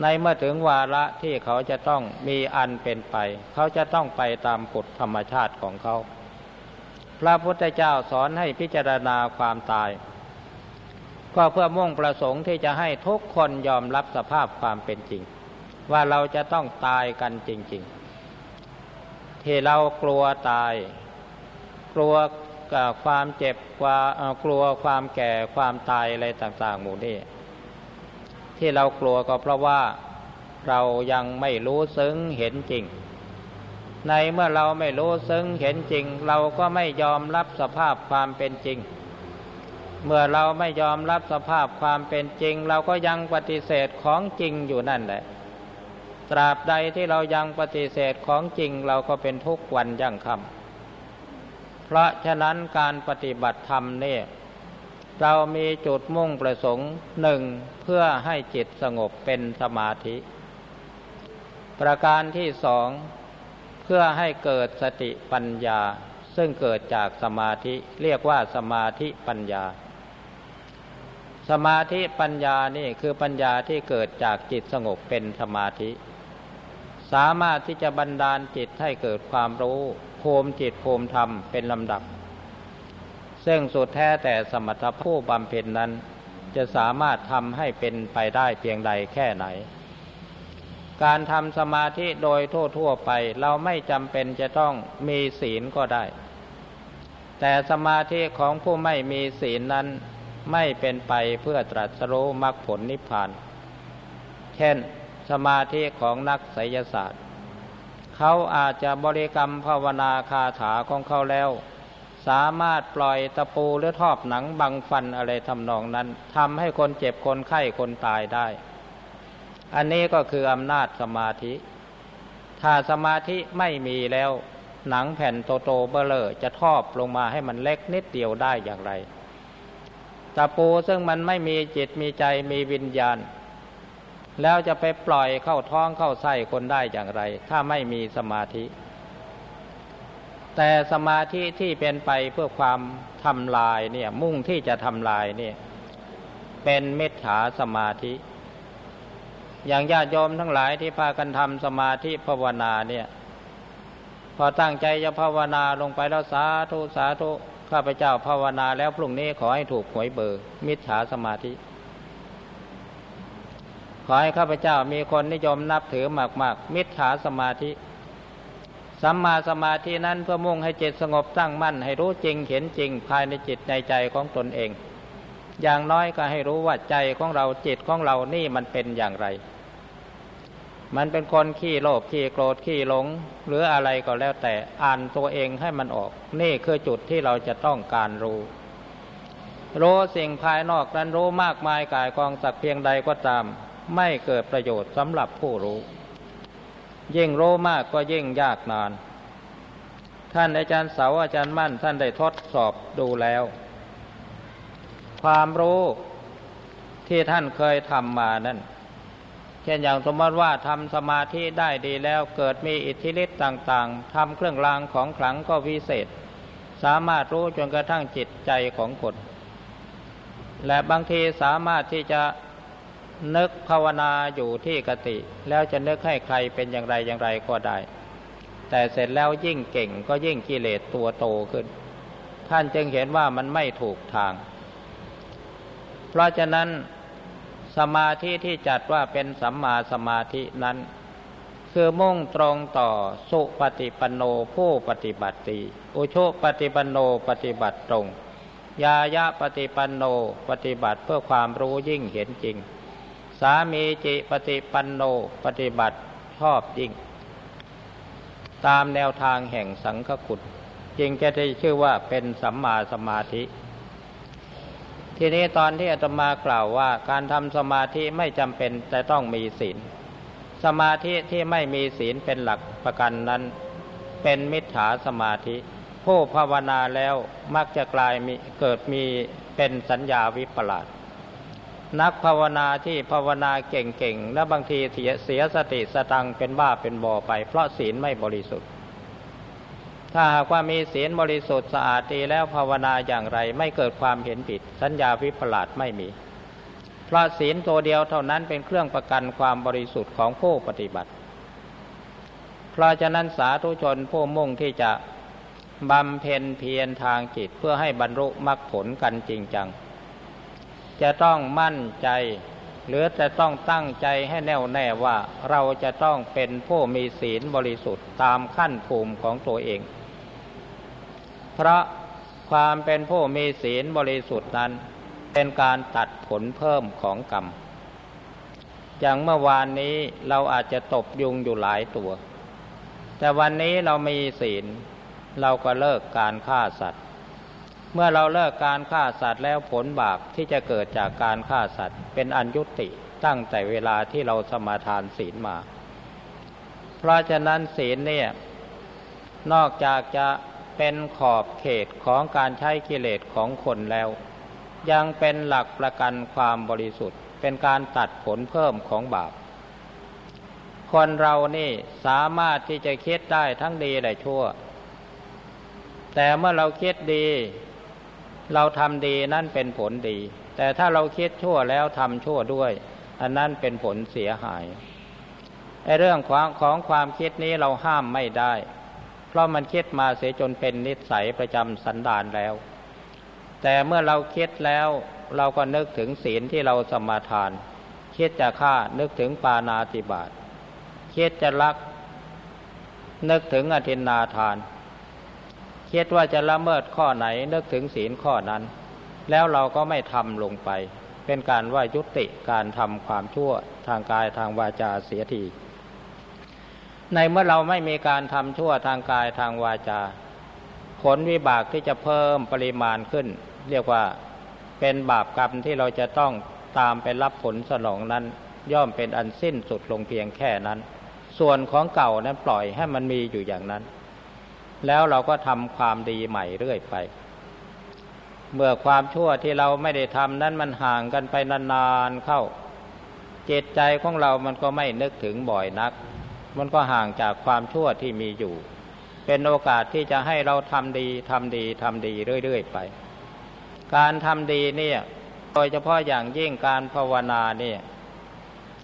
ในเมื่อถึงวาระที่เขาจะต้องมีอันเป็นไป เขาจะต้องไปตามกฎธรรมชาติของเขา พระพุทธเจ้าสอนให้พิจารณาความตาย ก็เพื่อมุ่งประสงค์ที่จะให้ทุกคนยอมรับสภาพความเป็นจริง ว่าเราจะต้องตายกันจริง ๆ ที่เรากลัวตาย กลัวความเจ็บกลัวกลัวความแก่ความตายอะไรต่างๆ หมู่นี้ที่เรากลัวก็เพราะว่าเรายังไม่รู้ซึ้งเห็นจริง ในเมื่อเราไม่รู้ซึ้งเห็นจริง เราก็ไม่ยอมรับสภาพความเป็นจริง เมื่อเราไม่ยอมรับสภาพความเป็นจริง เราก็ยังปฏิเสธของจริงอยู่นั่นแหละ ตราบใดที่เรายังปฏิเสธของจริงเราก็เป็นทุกวันยั่งคำเพราะฉะนั้นการปฏิบัติธรรมเนี่ยเรามีจุดมุ่งประสงค์หนึ่งเพื่อให้จิตสงบเป็นสมาธิ ประการที่สองเพื่อให้เกิดสติปัญญา ซึ่งเกิดจากสมาธิเรียกว่าสมาธิปัญญา สมาธิปัญญานี่คือปัญญาที่เกิดจากจิตสงบเป็นสมาธิ สามารถที่จะบันดาลจิตให้เกิดความรู้ภูมิจิตภูมิธรรมเป็นลำดับ ซึ่งสุดแท้แต่สมรรถผู้บำเพ็ญนั้น จะสามารถทำให้เป็นไปได้เพียงใดแค่ไหน การทำสมาธิโดยทั่วๆไปเราไม่จำเป็นจะต้องมีศีลก็ได้ แต่สมาธิของผู้ไม่มีศีลนั้นไม่เป็นไปเพื่อตรัสรู้มรรคผลนิพพาน เช่น สมาธิของนักไสยศาสตร์ เขาอาจจะบริกรรมภาวนาคาถาของเขาแล้ว สามารถปล่อยตะปูหรือทอบหนังบังฟันอะไรทำนองนั้นทำให้คนเจ็บคนไข้คนตายได้ อันนี้ก็คืออำนาจสมาธิ ถ้าสมาธิไม่มีแล้วหนังแผ่นโตโตเบลเลอจะทอบลงมาให้มันเล็กนิดเดียวได้อย่างไรตะปูซึ่งมันไม่มีจิตมีใจมีวิญญาณ แล้วจะไปปล่อยเข้าท้องเข้าไส้คนได้อย่างไร ถ้าไม่มีสมาธิ แต่สมาธิที่เป็นไปเพื่อความทำลายเนี่ย มุ่งที่จะทำลายเนี่ย เป็นเมตถาสมาธิ อย่างญาติโยมทั้งหลายที่พากันทำสมาธิภาวนาเนี่ย พอตั้งใจจะภาวนาลงไปแล้วสาธุสาธุข้าพเจ้าภาวนาแล้วพรุ่งนี้ขอให้ถูกหวยเบอร์ มิจฉาสมาธิ ขอให้ข้าพเจ้ามีคนนิยมนับถือมากๆ มิจฉาสมาธิสัมมาสมาธินั้นเพื่อมุ่งให้จิตสงบตั้งมั่น ให้รู้จริงเห็นจริงภายในจิตในใจของตนเอง อย่างน้อยก็ให้รู้ว่าใจของเราจิตของเรานี่มันเป็นอย่างไร มันเป็นคนขี้โลภขี้โกรธขี้หลง หรืออะไรก็แล้วแต่อ่านตัวเองให้มันออก นี่คือจุดที่เราจะต้องการรู้ รู้สิ่งภายนอกนั้นรู้มากมายกายกองสักเพียงใดก็ตาม ไม่เกิดประโยชน์สำหรับผู้รู้ ยิ่งรู้มากก็ยิ่งยากนาน ท่านอาจารย์เสาอาจารย์มั่น ท่านได้ทดสอบดูแล้ว ความรู้ที่ท่านเคยทำมานั่นเช่นอย่างสมมติว่าทำสมาธิได้ดีแล้วเกิดมีอิทธิฤทธิ์ต่างๆทำเครื่องรางของขลังก็วิเศษ สามารถรู้จนกระทั่งจิตใจของคน และบางทีสามารถที่จะ นึกภาวนาอยู่ที่กติ แล้วจะนึกให้ใครเป็นอย่างไรอย่างไรก็ได้ แต่เสร็จแล้วยิ่งเก่งก็ยิ่งกิเลสตัวโตขึ้น ท่านจึงเห็นว่ามันไม่ถูกทาง เพราะฉะนั้นสมาธิที่จัดว่าเป็นสัมมาสมาธินั้น คือมุ่งตรงต่อสุปฏิปันโนผู้ปฏิบัติตีอุชุปฏิปันโนปฏิบัติตรง ยายะปฏิปันโนปฏิบัติเพื่อความรู้ยิ่งเห็นจริง สามีจิปฏิปันโนปฏิบัติชอบยิ่ง ตามแนวทางแห่งสังฆคุณจึงจะได้ชื่อว่าเป็นสัมมาสมาธิ ทีนี้ตอนที่อาตมากล่าวว่าการทำสมาธิไม่จำเป็นแต่ต้องมีศีล สมาธิที่ไม่มีศีลเป็นหลักประกันนั้น เป็นมิจฉาสมาธิ ผู้ภาวนาแล้วมักจะกลายมีเกิดมีเป็นสัญญาวิปลาส นักภาวนาที่ภาวนาเก่งๆ และบางทีเสียเสียสติสตังเป็นบ้าเป็นบอไป เพราะศีลไม่บริสุทธิ์ ถ้าหากว่ามีศีลบริสุทธิ์สะอาดดีแล้วภาวนาอย่างไรไม่เกิดความเห็นผิด สัญญาวิปลาสไม่มี เพราะศีลตัวเดียวเท่านั้นเป็นเครื่องประกันความบริสุทธิ์ของผู้ปฏิบัติ เพราะฉะนั้นสาธุชนผู้มุ่งที่จะบำเพ็ญเพียรทางจิตเพื่อให้บรรลุมรรคผลกันจริงจัง จะต้องมั่นใจ หรือจะต้องตั้งใจให้แน่วแน่ว่าเราจะต้องเป็นผู้มีศีลบริสุทธิ์ตามขั้นภูมิของตัวเอง เพราะความเป็นผู้มีศีลบริสุทธิ์นั้น เป็นการตัดผลเพิ่มของกรรม อย่างเมื่อวานนี้เราอาจจะตบยุงอยู่หลายตัว แต่วันนี้เรามีศีล เราก็เลิกการฆ่าสัตว์ เมื่อเราเลิกการฆ่าสัตว์แล้วผลบาปที่จะเกิดจากการฆ่าสัตว์ เป็นอันยุติตั้งแต่เวลาที่เราสมาทานศีลมา เพราะฉะนั้นศีลเนี่ยนอกจากจะเป็นขอบเขตของการใช้กิเลสของคนแล้ว ยังเป็นหลักประกันความบริสุทธิ์ เป็นการตัดผลเพิ่มของบาป คนเรานี่สามารถที่จะคิดได้ทั้งดีและชั่ว แต่เมื่อเราคิดดี เราทำดีนั่นเป็นผลดี แต่ถ้าเราคิดชั่วแล้วทำชั่วด้วย อันนั้นเป็นผลเสียหายไอ้เรื่องของของความคิดนี้เราห้ามไม่ได้ เพราะมันคิดมาเสียจนเป็นนิสัยประจำสันดานแล้ว แต่เมื่อเราคิดแล้วเราก็นึกถึงศีลที่เราสมาทาน คิดจะฆ่านึกถึงปานาติบาตคิดจะรัก นึกถึงอธินนาทาน คิดว่าจะละเมิดข้อไหนนึกถึงศีลข้อนั้น แล้วเราก็ไม่ทำลงไป เป็นการว่ายุติการทำความชั่วทางกายทางวาจาเสียทีในเมื่อเราไม่มีการทำชั่วทางกายทางวาจา ผลวิบากที่จะเพิ่มปริมาณขึ้น เรียกว่าเป็นบาปกรรมที่เราจะต้องตามไปรับผลสนองนั้น ย่อมเป็นอันสิ้นสุดลงเพียงแค่นั้น ส่วนของเก่านั้นปล่อยให้มันมีอยู่อย่างนั้น แล้วเราก็ทำความดีใหม่เรื่อยไป เมื่อความชั่วที่เราไม่ได้ทำนั้นมันห่างกันไปนานๆเข้าจิตใจของเรามันก็ไม่นึกถึงบ่อยนัก มันก็ห่างจากความชั่วที่มีอยู่ เป็นโอกาสที่จะให้เราทำดีทำดีทำดีเรื่อยๆไป การทำดีเนี่ยโดยเฉพาะอย่างยิ่งการภาวนาเนี่ย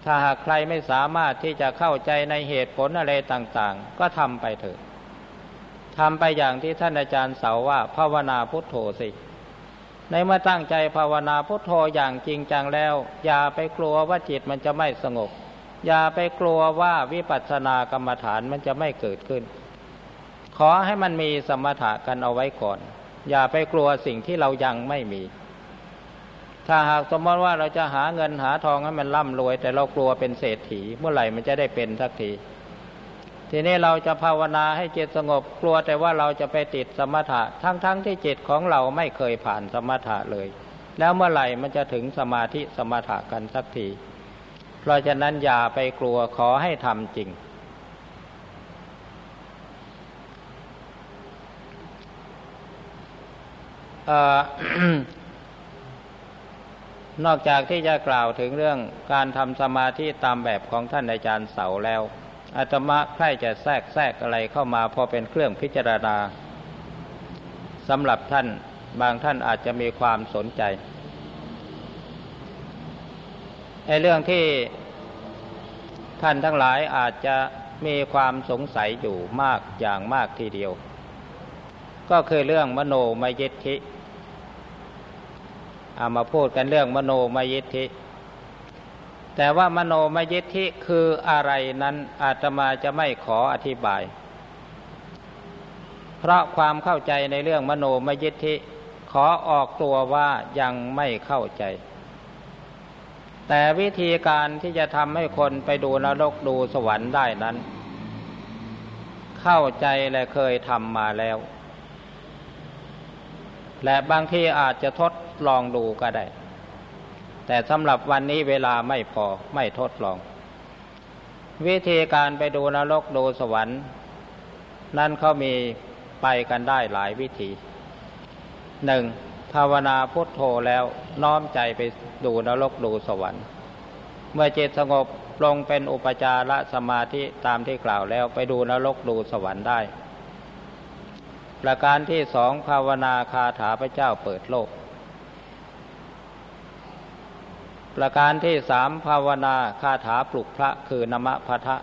ถ้าหากใครไม่สามารถที่จะเข้าใจในเหตุผลอะไรต่าง ๆ ก็ทำไปเถอะ ทำไปอย่างที่ท่านอาจารย์เสาว่าภาวนาพุทโธสิ ในเมื่อตั้งใจภาวนาพุทโธอย่างจริงจังแล้ว อย่าไปกลัวว่าจิตมันจะไม่สงบ อย่าไปกลัวว่าวิปัสสนากรรมฐานมันจะไม่เกิดขึ้น ขอให้มันมีสมถะกันเอาไว้ก่อน อย่าไปกลัวสิ่งที่เรายังไม่มี ถ้าหากสมมติว่าเราจะหาเงินหาทองให้มันร่ำรวย แต่เรากลัวเป็นเศรษฐีเมื่อไหร่มันจะได้เป็นสักที ทีนี้เราจะภาวนาให้จิตสงบกลัวแต่ว่าเราจะไปติดสมถะ ทั้งๆทที่จิตของเราไม่เคยผ่านสมถะเลย แล้วเมื่อไหร่มันจะถึงสมาธิสมถะกันสักที เพราะฉะนั้นอย่าไปกลัวขอให้ทำจริง นอกจากที่จะกล่าวถึงเรื่องการทำสมาธิตามแบบของท่านอาจารย์เสาแล้ว อาตมาใครจะแทรกแทรกอะไรเข้ามาพอเป็นเครื่องพิจารณาสำหรับท่านบางท่านอาจจะมีความสนใจไอ้เรื่องที่ท่านทั้งหลายอาจจะมีความสงสัยอยู่มากอย่างมากทีเดียว ก็คือเรื่องมโนมยิทธิเอามาพูดกันเรื่องมโนมยิทธิ แต่ว่ามโนมยิทธิคืออะไรนั้นอาตมาจะไม่ขออธิบาย เพราะความเข้าใจในเรื่องมโนมยิทธิขอออกตัวว่ายังไม่เข้าใจ แต่วิธีการที่จะทำให้คนไปดูนรกดูสวรรค์ได้นั้น เข้าใจและเคยทำมาแล้ว และบางทีอาจจะทดลองดูก็ได้ แต่สำหรับวันนี้เวลาไม่พอไม่ทดลอง วิธีการไปดูนรกดูสวรรค์ นั่นเขามีไปกันได้หลายวิธีหนึ่งภาวนาพุทโธแล้วน้อมใจไปดูนรกดูสวรรค์ เมื่อจิตสงบลงเป็นอุปจารสมาธิตามที่กล่าวแล้วไปดูนรกดูสวรรค์ได้ ประการที่สองภาวนาคาถาพระเจ้าเปิดโลก ประการที่สามภาวนาคาถาปลุกพระคือนมะพะทะ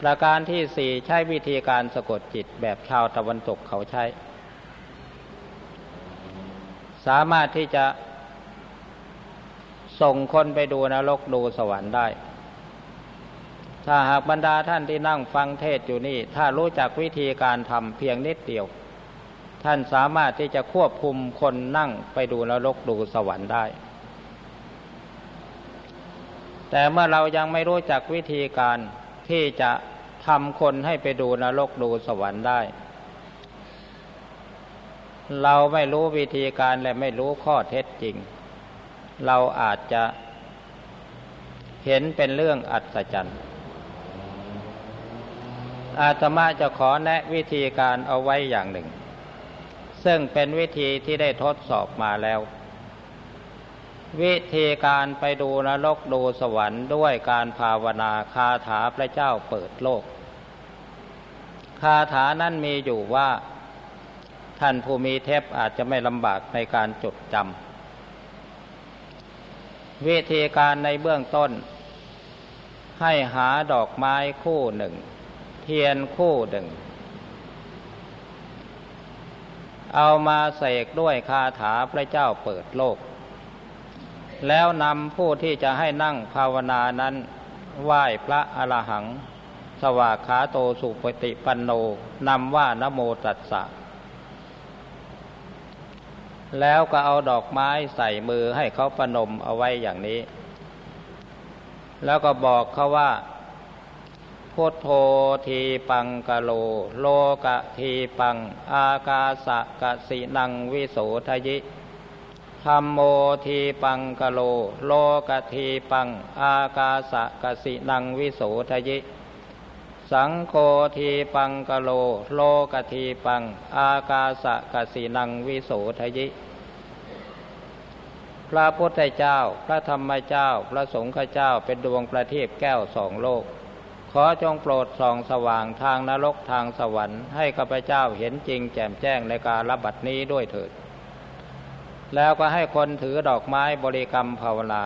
ประการที่สี่ใช้วิธีการสะกดจิตแบบชาวตะวันตกเขาใช้ สามารถที่จะส่งคนไปดูนรกดูสวรรค์ได้ ถ้าหากบรรดาท่านที่นั่งฟังเทศอยู่นี่ ถ้ารู้จักวิธีการทำเพียงนิดเดียว ท่านสามารถที่จะควบคุมคนนั่งไปดูนรกดูสวรรค์ได้ แต่เมื่อเรายังไม่รู้จักวิธีการที่จะทำคนให้ไปดูนรกดูสวรรค์ได้ เราไม่รู้วิธีการและไม่รู้ข้อเท็จจริง เราอาจจะเห็นเป็นเรื่องอัศจรรย์ อาตมาจะขอแนะวิธีการเอาไว้อย่างหนึ่ง ซึ่งเป็นวิธีที่ได้ทดสอบมาแล้ว วิธีการไปดูนรกดูสวรรค์ด้วยการภาวนาคาถาพระเจ้าเปิดโลก คาถานั้นมีอยู่ว่า ท่านผู้มีเทพอาจจะไม่ลำบากในการจดจำวิธีการในเบื้องต้น ให้หาดอกไม้คู่หนึ่ง เทียนคู่หนึ่ง เอามาเสกด้วยคาถาพระเจ้าเปิดโลก แล้วนำผู้ที่จะให้นั่งภาวนานั้น ไหว้พระอรหัง สวากขาโตสุปฏิปันโนนำว่านโมตัสสะ แล้วก็เอาดอกไม้ใส่มือให้เขาประนมเอาไว้อย่างนี้ แล้วก็บอกเขาว่าพุทโธทีปังกะโล โลกะทีปัง อากาสะกะสินังวิโสทยิ ธรรมโมทีปังกโล โลกทีปัง อากาสะกสินังวิโสทยิ สังโฆทีปังกโล โลกทีปัง อากาสะกสินังวิโสทยิ พระพุทธเจ้า พระธรรมเจ้า พระสงฆ์เจ้าเป็นดวงประทีปแก้วสองโลก ขอจงโปรดส่องสว่างทางนรกทางสวรรค์ให้ข้าพเจ้าเห็นจริงแจ่มแจ้งในการรับบัดนี้ด้วยเถิด แล้วก็ให้คนถือดอกไม้บริกรรมภาวนา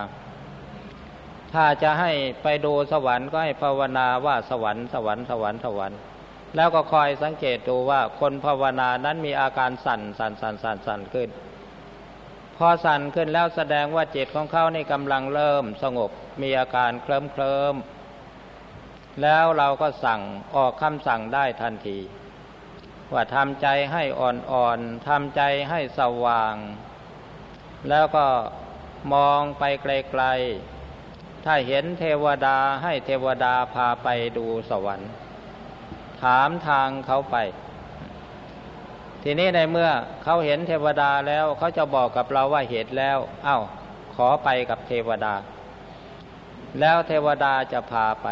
ถ้าจะให้ไปดูสวรรค์ก็ให้ภาวนาว่าสวรรค์สวรรค์สวรรค์สวรรค์ แล้วก็คอยสังเกตดูว่าคนภาวนานั้นมีอาการสั่นสั่นสั่นสั่นสั่นขึ้น พอสั่นขึ้นแล้วแสดงว่าจิตของเขาในกำลังเริ่มสงบมีอาการเคลิ้มเคลิมแล้วเราก็สั่งออกคำสั่งได้ทันที ว่าทำใจให้อ่อนๆทำใจให้สว่าง แล้วก็มองไปไกลๆ ถ้าเห็นเทวดาให้เทวดาพาไปดูสวรรค์ ถามทางเขาไป ทีนี้ในเมื่อเขาเห็นเทวดาแล้วเขาจะบอกกับเราว่าเหตุแล้วเอา้าขอไปกับเทวดา แล้วเทวดาจะพาไป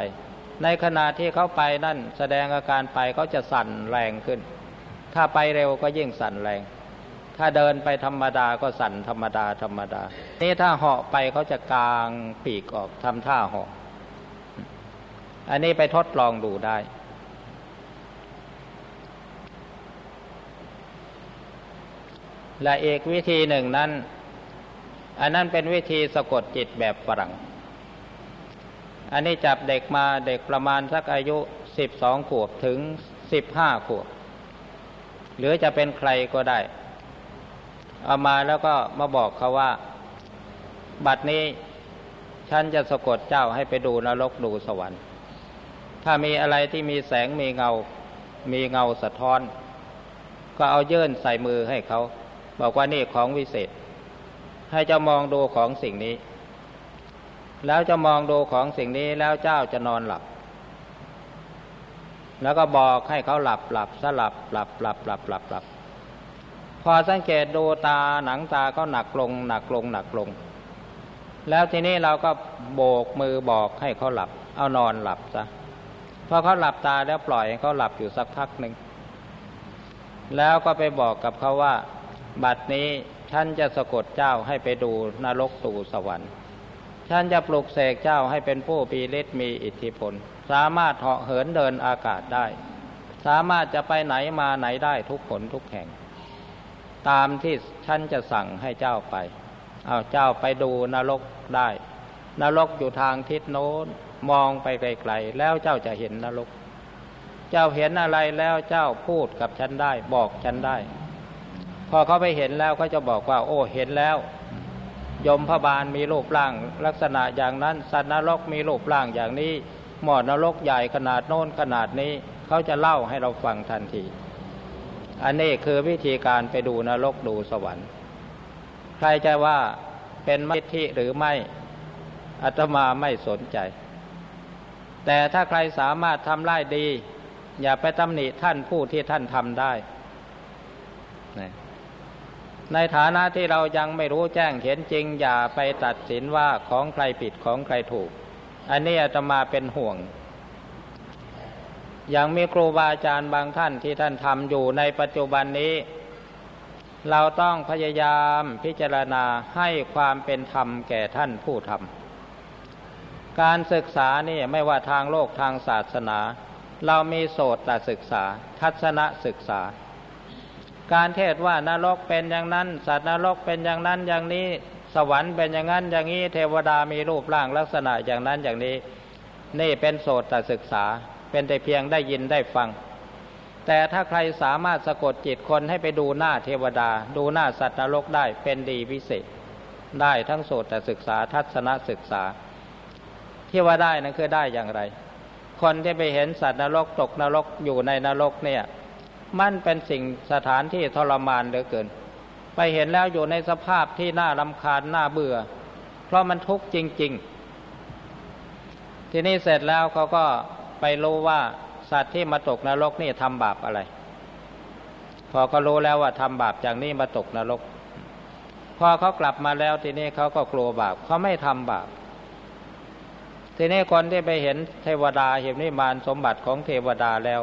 ในขณะที่เขาไปนั่นแสดงอาการไปเขาจะสั่นแรงขึ้น ถ้าไปเร็วก็ยิ่งสั่นแรง ถ้าเดินไปธรรมดาก็สั่นธรรมดาธรรมดา นี่ถ้าเหาะไปเขาจะกางปีกออกทำท่าเหาะ อันนี้ไปทดลองดูได้ และอีกวิธีหนึ่งนั้น อันนั้นเป็นวิธีสะกดจิตแบบฝรั่ง อันนี้จับเด็กมาเด็กประมาณสักอายุสิบสองขวบถึงสิบห้าขวบ หรือจะเป็นใครก็ได้ เอามาแล้วก็มาบอกเขาว่า บัดนี้ฉันจะสะกดเจ้าให้ไปดูนรกดูสวรรค์ ถ้ามีอะไรที่มีแสงมีเงา มีเงาสะท้อน ก็เอาเยื่นใส่มือให้เขา บอกว่านี่ของวิเศษ ให้เจ้ามองดูของสิ่งนี้ แล้วจะมองดูของสิ่งนี้แล้วเจ้าจะนอนหลับ แล้วก็บอกให้เขาหลับหลับสลับหลับหลับหลับหลับหลับ พอสังเกตดูตาหนังตาก็หนักลง หนักลง หนักลง แล้วทีนี้เราก็โบกมือบอกให้เขาหลับ เอานอนหลับซะพอเขาหลับตาแล้วปล่อยเขาหลับอยู่สักพักหนึ่งแล้วก็ไปบอกกับเขาว่า บัดนี้ฉันจะสะกดเจ้าให้ไปดูนรกตูสวรรค์ฉันจะปลุกเสกเจ้าให้เป็นผู้ปีฤทธิ์มีอิทธิพล สามารถเหาะเหินเดินอากาศได้ สามารถจะไปไหนมาไหนได้ทุกผลทุกแห่ง ตามที่ฉันจะสั่งให้เจ้าไป เอาเจ้าไปดูนรกได้ นรกอยู่ทางทิศโน้นมองไปไกลๆแล้วเจ้าจะเห็นนรก เจ้าเห็นอะไรแล้วเจ้าพูดกับฉันได้ บอกฉันได้ พอเขาไปเห็นแล้วเขาจะบอกว่า โอ้เห็นแล้ว ยมพบาลมีรูปร่าง ลักษณะอย่างนั้น สัตว์นรกมีรูปร่างอย่างนี้ หมอนรกใหญ่ขนาดโน้นขนาดนี้ เขาจะเล่าให้เราฟังทันที อันนี้คือวิธีการไปดูนรกดูสวรรค์ ใครจะว่าเป็นมิทิหรือไม่อาตมาไม่สนใจ แต่ถ้าใครสามารถทำได้ดี อย่าไปตำหนิท่านผู้ที่ท่านทำได้ ในฐานะที่เรายังไม่รู้แจ้งเห็นจริง อย่าไปตัดสินว่าของใครผิดของใครถูก อันนี้จะมาเป็นห่วง อย่างมีครูบาอาจารย์บางท่านที่ท่านทำอยู่ในปัจจุบันนี้ เราต้องพยายามพิจารณาให้ความเป็นธรรมแก่ท่านผู้ทำการศึกษานี่ไม่ว่าทางโลกทางศาสนา เรามีโสตศึกษา ทัศนศึกษา การเทศว่านรกเป็นอย่างนั้น สัตว์นรกเป็นอย่างนั้นอย่างนี้สวรรค์เป็นอย่างนั้นอย่างนี้เทวดามีรูปร่างลักษณะอย่างนั้นอย่างนี้ นี่เป็นโสตศึกษา เป็นแต่เพียงได้ยินได้ฟัง แต่ถ้าใครสามารถสะกดจิตคนให้ไปดูหน้าเทวดา ดูหน้าสัตว์นรกได้เป็นดีวิเศษ ได้ทั้งโสตศึกษาทัศนศึกษา ที่ว่าได้นั่นคือได้อย่างไร คนที่ไปเห็นสัตว์นรกตกนรกอยู่ในนรกเนี่ยมันเป็นสิ่งสถานที่ทรมานเหลือเกิน ไปเห็นแล้วอยู่ในสภาพที่น่าลำคาญน่าเบื่อ เพราะมันทุกข์จริง ๆ ทีนี้เสร็จแล้วเขาก็ ไปรู้ว่าสัตว์ที่มาตกนรกนี่ทำบาปอะไร พอเขารู้แล้วว่าทำบาปจากนี้มาตกนรก พอเขากลับมาแล้วทีนี้เขาก็กลัวบาปเขาไม่ทำบาป ทีนี้คนที่ไปเห็นเทวดาเห็นนิมานสมบัติของเทวดาแล้ว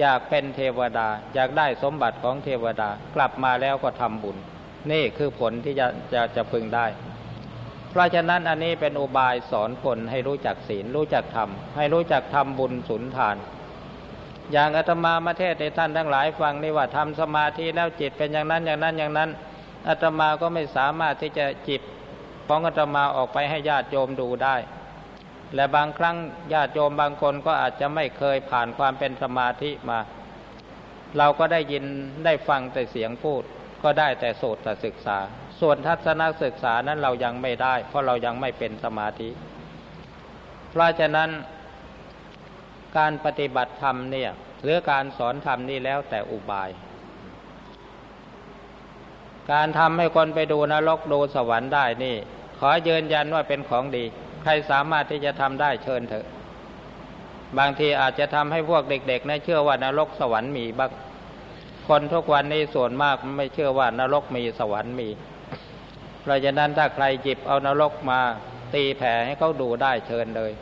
อยากเป็นเทวดา อยากได้สมบัติของเทวดา กลับมาแล้วก็ทำบุญ นี่คือผลที่จะจะจะพึงได้ เพราะฉะนั้นอันนี้เป็นอุบายสอนคนให้รู้จักศีลรู้จักธรรม ให้รู้จักทำบุญสุนทาน อย่างอาตมามาเทศในท่านทั้งหลายฟังนี่ว่าทำสมาธิแล้วจิตเป็นอย่างนั้นอย่างนั้นอย่างนั้นอาตมาก็ไม่สามารถที่จะจิตของอาตมาออกไปให้ญาติโยมดูได้ และบางครั้งญาติโยมบางคนก็อาจจะไม่เคยผ่านความเป็นสมาธิมา เราก็ได้ยินได้ฟังแต่เสียงพูด ก็ได้แต่โสตศึกษา ส่วนทัศนศึกษานั้นเรายังไม่ได้ เพราะเรายังไม่เป็นสมาธิ เพราะฉะนั้นการปฏิบัติธรรมเนี่ยหรือการสอนธรรมนี่แล้วแต่อุบาย การทำให้คนไปดูนรกดูสวรรค์ได้นี่ ขอยืนยันว่าเป็นของดี ใครสามารถที่จะทำได้เชิญเถอะ บางทีอาจจะทำให้พวกเด็กๆนะเชื่อว่านรกสวรรค์มีบ้างคนทุกวันนี้ส่วนมากไม่เชื่อว่านรกมีสวรรค์มี เพราะฉะนั้นถ้าใครจิบเอานรกมาตีแผ่ให้เขาดูได้เชิญเลย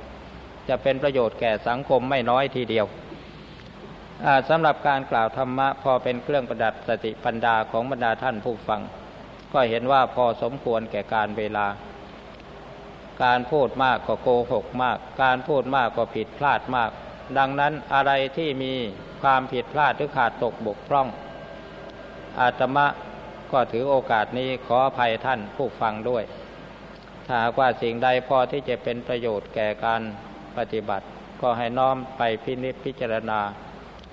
จะเป็นประโยชน์แก่สังคมไม่น้อยทีเดียวสำหรับการกล่าวธรรมะพอเป็นเครื่องประดับสติปัญญาของบรรดาท่านผู้ฟัง ก็เห็นว่าพอสมควรแก่การเวลา การพูดมากก็โกหกมาก การพูดมากก็ผิดพลาดมาก ดังนั้นอะไรที่มีความผิดพลาดหรือขาดตกบกพร่องอาตมะ ก็ถือโอกาสนี้ขออภัยท่านผู้ฟังด้วย ถ้าว่าสิ่งใดพอที่จะเป็นประโยชน์แก่การปฏิบัติ ก็ให้น้อมไปพินิจพิจารณา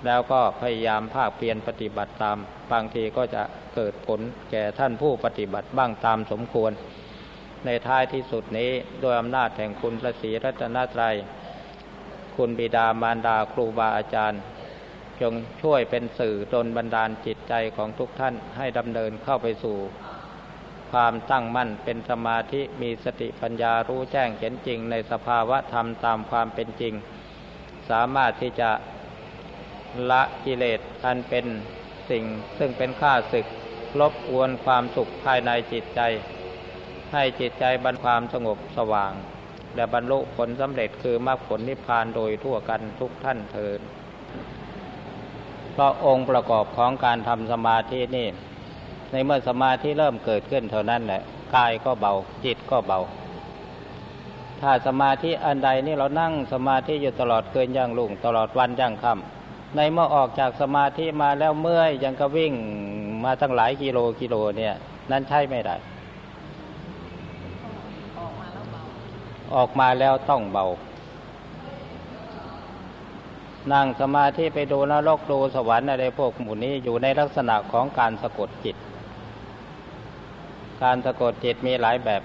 แล้วก็พยายามภาคเพียรปฏิบัติตาม บางทีก็จะเกิดผลแก่ท่านผู้ปฏิบัติบ้างตามสมควร ในท้ายที่สุดนี้โดยอำนาจแห่งคุณพระศรีรัตนตรัย คุณบิดามารดาครูบาอาจารย์ จงช่วยเป็นสื่อดลบันดาลจิตใจของทุกท่านให้ดำเนินเข้าไปสู่ ความตั้งมั่นเป็นสมาธิมีสติปัญญารู้แจ้งเห็นจริงในสภาวะธรรมตามความเป็นจริง สามารถที่จะละกิเลสอันเป็นสิ่งซึ่งเป็นข้าศึกลบอวนความสุขภายในจิตใจ ให้จิตใจบรรความสงบสว่าง และบรรลุผลสำเร็จคือมรรคผลนิพพานโดยทั่วกันทุกท่านเทิน เพราะองค์ประกอบของการทำสมาธินี่ ในเมื่อสมาธิเริ่มเกิดขึ้นเท่านั้นแหละกายก็เบา จิตก็เบา ถ้าสมาธิอันใดนี่เรานั่งสมาธิอยู่ตลอดคืนย่างลุ่งตลอดวันย่างค่ำในเมื่อออกจากสมาธิมาแล้วเมื่อยยังก็วิ่งมาตั้งหลายกิโลกิโลเนี่ย นั่นใช่ไม่ได้ ออกมาแล้วต้องเบา นั่งสมาธิไปดูนรกดูสวรรค์อะไรพวกหมู่นี้อยู่ในลักษณะของการสะกดจิต การสะกดจิตมีหลายแบบ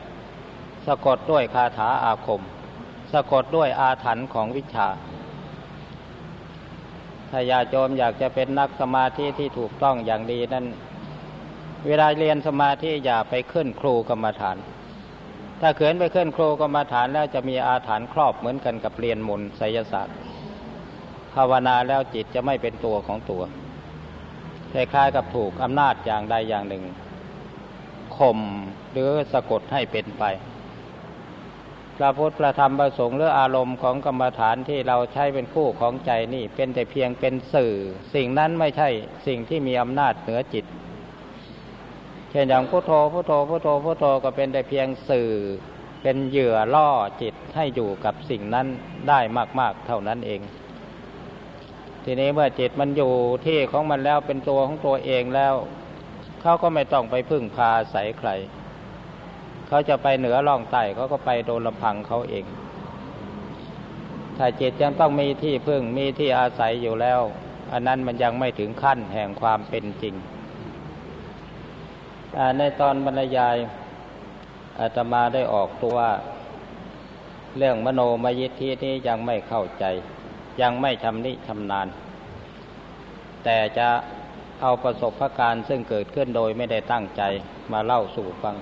สะกดด้วยคาถาอาคม สะกดด้วยอาถรรพ์ของวิชา ถ้าญาโจมอยากจะเป็นนักสมาธิที่ถูกต้องอย่างดีนั้น เวลาเรียนสมาธิอย่าไปขึ้นครูกรรมฐาน ถ้าเขินไปขึ้นครูกรรมฐานแล้วจะมีอาถรรพ์ครอบเหมือนกันกับเรียนมนต์ไสยศาสตร์ ภาวนาแล้วจิตจะไม่เป็นตัวของตัวคล้ายๆกับถูกอำนาจอย่างใดอย่างหนึ่งข่มหรือสะกดให้เป็นไป พระพุทธพระธรรมพระสงฆ์หรืออารมณ์ของกรรมฐานที่เราใช้เป็นคู่ของใจนี่เป็นแต่เพียงเป็นสื่อ สิ่งนั้นไม่ใช่สิ่งที่มีอำนาจเหนือจิต เช่นอย่างพุทโธพุทโธพุทโธพุทโธก็เป็นแต่เพียงสื่อ เป็นเหยื่อล่อจิตให้อยู่กับสิ่งนั้นได้มาก ๆ เท่านั้นเอง ทีนี้เมื่อจิตมันอยู่ที่ของมันแล้วเป็นตัวของตัวเองแล้วเขาก็ไม่ต้องไปพึ่งพาใส่ใครเขาจะไปเหนือล่องใต้เขาก็ไปโดนลำพังเขาเอง ถ้าจิตยังต้องมีที่พึ่งมีที่อาศัยอยู่แล้ว อันนั้นมันยังไม่ถึงขั้นแห่งความเป็นจริงในตอนบรรยายอาตมาได้ออกตัว เรื่องมโนมยิทธินี้ยังไม่เข้าใจ ยังไม่ชำนิชำนาญ แต่จะเอาประสบการณ์ซึ่งเกิดขึ้นโดยไม่ได้ตั้งใจมาเล่าสู่ฟัง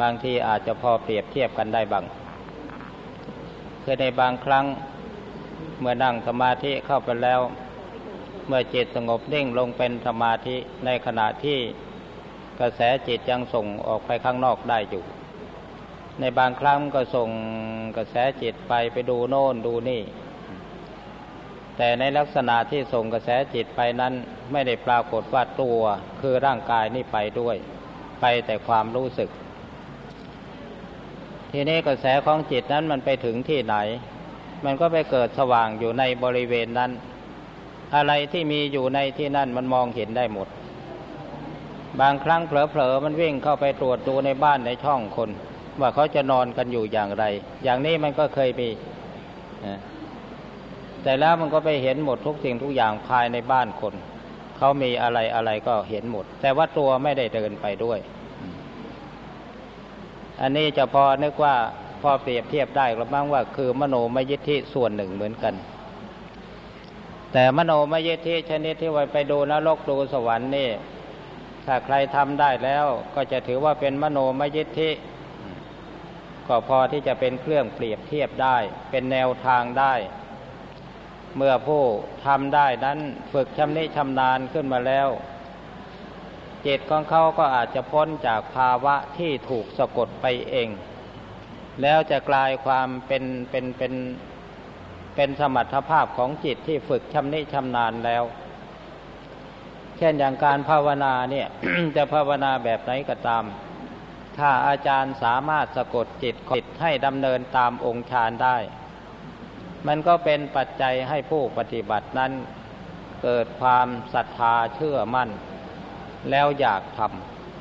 บางทีอาจจะพอเปรียบเทียบกันได้บ้างคือในบางครั้งเมื่อนั่งสมาธิเข้าไปแล้ว เมื่อจิตสงบนิ่งลงเป็นสมาธิในขณะที่กระแสจิตยังส่งออกไปข้างนอกได้อยู่ ในบางครั้งก็ส่งกระแสจิตไปไปดูโน่นดูนี่ แต่ในลักษณะที่ส่งกระแสจิตไปนั้น ไม่ได้ปรากฏว่าตัวคือร่างกายนี่ไปด้วย ไปแต่ความรู้สึก ทีนี้กระแสของจิตนั้นมันไปถึงที่ไหน มันก็ไปเกิดสว่างอยู่ในบริเวณนั้น อะไรที่มีอยู่ในที่นั่นมันมองเห็นได้หมด บางครั้งเผลอๆมันวิ่งเข้าไปตรวจดูในบ้านในช่องคน ว่าเขาจะนอนกันอยู่อย่างไร อย่างนี้มันก็เคยมี แต่แล้วมันก็ไปเห็นหมดทุกสิ่งทุกอย่างภายในบ้านคน เขามีอะไรอะไรก็เห็นหมด แต่ว่าตัวไม่ได้เดินไปด้วย อันนี้จะพอนึกว่าพอเปรียบเทียบได้หรือมั้งว่า คือมโนมยิทธิส่วนหนึ่งเหมือนกัน แต่มโนมยิทธิชนิดที่ไว้ไปดูนรกดูสวรรค์นี่ถ้าใครทำได้แล้วก็จะถือว่าเป็นมโนมยิทธิก็พอที่จะเป็นเครื่องเปรียบเทียบได้ เป็นแนวทางได้ เมื่อผู้ทำได้นั้นฝึกชำนิชำนาญขึ้นมาแล้ว จิตของเขาก็อาจจะพ้นจากภาวะที่ถูกสะกดไปเอง แล้วจะกลายความเป็นเป็นเป็นเป็นสมรรถภาพของจิตที่ฝึกชำนิชำนาญแล้ว เช่นอย่างการภาวนาเนี่ยจะภาวนาแบบไหนก็ตาม ถ้าอาจารย์สามารถสะกดจิตจิตให้ดำเนินตามองค์ฌานได้ มันก็เป็นปัจจัยให้ผู้ปฏิบัตินั้น เกิดความศรัทธาเชื่อมั่น แล้วอยากท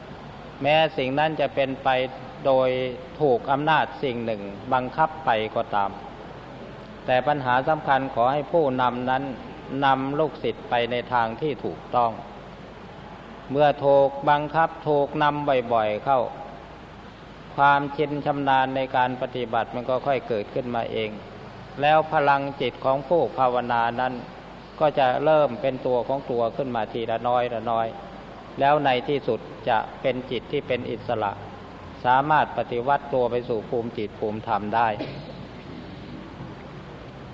ำแม้สิ่งนั้นจะเป็นไปโดยถูกอำนาจสิ่งหนึ่งบังคับไปก็ตาม แต่ปัญหาสำคัญขอให้ผู้นำนั้นนำลูกศิษย์ไปในทางที่ถูกต้อง เมื่อถูกบังคับถูกนำบ่อยๆเข้า ความชินชำนาญในการปฏิบัติมันก็ค่อยเกิดขึ้นมาเอง แล้วพลังจิตของผู้ภาวนานั้น ก็จะเริ่มเป็นตัวของตัวขึ้นมาทีละน้อยละน้อย แล้วในที่สุดจะเป็นจิตที่เป็นอิสระ สามารถปฏิวัติตัวไปสู่ภูมิจิตภูมิธรรมได้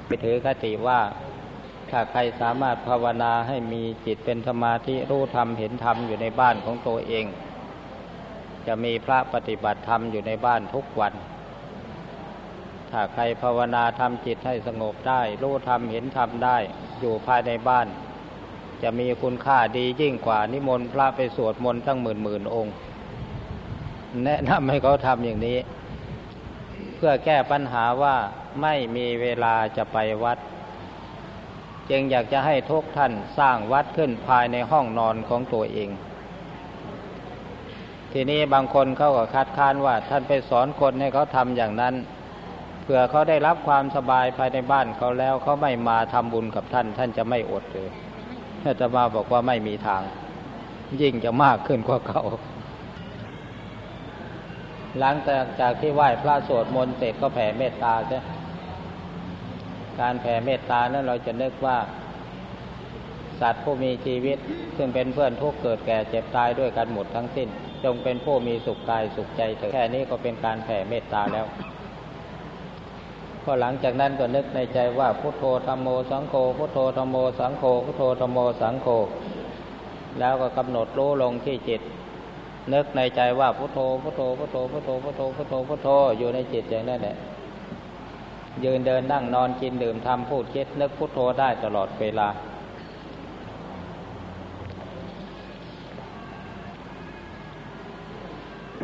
ไปถือคติว่าถ้าใครสามารถภาวนาให้มีจิตเป็นสมาธิรู้ธรรมเห็นธรรมอยู่ในบ้านของตัวเอง จะมีพระปฏิบัติธรรมอยู่ในบ้านทุกวัน ถ้าใครภาวนาทำจิตให้สงบได้ รู้ทำเห็นทำได้ อยู่ภายในบ้าน จะมีคุณค่าดียิ่งกว่านิมนต์พระไปสวดมนต์ตั้งหมื่นหมื่นองค์ แนะนำให้เขาทำอย่างนี้ เพื่อแก้ปัญหาว่าไม่มีเวลาจะไปวัด จึงอยากจะให้ทุกท่านสร้างวัดขึ้นภายในห้องนอนของตัวเองทีนี้บางคนเขาก็คัดค้านว่า ท่านไปสอนคนให้เขาทำอย่างนั้น เผื่อเขาได้รับความสบายภายในบ้านเขาแล้วเขาไม่มาทำบุญกับท่าน ท่านจะไม่อดเลยถ้าจะมาบอกว่าไม่มีทาง ยิ่งจะมากขึ้นกว่าเขาหลังจากจากที่ไหว้พระสวดมนต์เสร็จก็แผ่เมตตาใช่การแผ่เมตตานั้นเราจะนึกว่าสัตว์ผู้มีชีวิต ซึ่งเป็นเพื่อนทุกเกิดแก่เจ็บตายด้วยกันหมดทั้งสิ้น จงเป็นผู้มีสุขกายสุขใจเถิดแค่นี้ก็เป็นการแผ่เมตตาแล้ว พอหลังจากนั้นก็นึกในใจว่าพุทโธธรรมโมสังโฆพุทโธธรรมโมสังโฆพุทโธธรรมโมสังโฆแล้วก็กำหนดรู้ลงที่จิต นึกในใจว่าพุทโธพุทโธพุทโธพุทโธพุทโธพุทโธพุทโธอยู่ในจิตอย่างนั้นแหละยืนเดินนั่งนอนกินดื่มทำพูดคิดนึกพุทโธได้ตลอดเวลา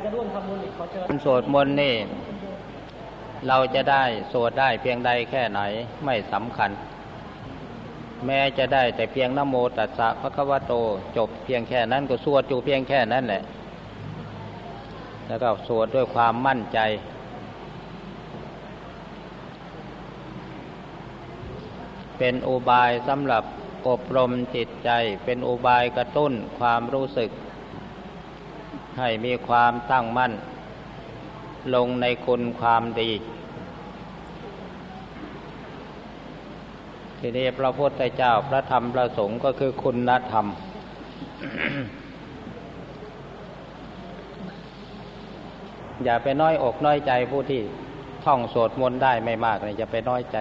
จะร่วมทำบุญอีกขอเชิญสวดมนต์นี่ เราจะได้สวดได้เพียงใดแค่ไหนไม่สำคัญ แม้จะได้แต่เพียงนโมตัสสะพระควโต จบเพียงแค่นั้นก็สวดอยู่เพียงแค่นั้นแหละ แล้วก็สวดด้วยความมั่นใจ เป็นอุบายสำหรับอบรมจิตใจ เป็นอุบายกระตุ้นความรู้สึก ให้มีความตั้งมั่น ลงในคุณความดี ทีนี้พระพุทธเจ้าพระธรรมพระสงฆ์ก็คือคุณธรรม อย่าไปน้อยอกน้อยใจผู้ที่ท่องโสดมนต์ได้ไม่มากเลยอย่าไปน้อยใจ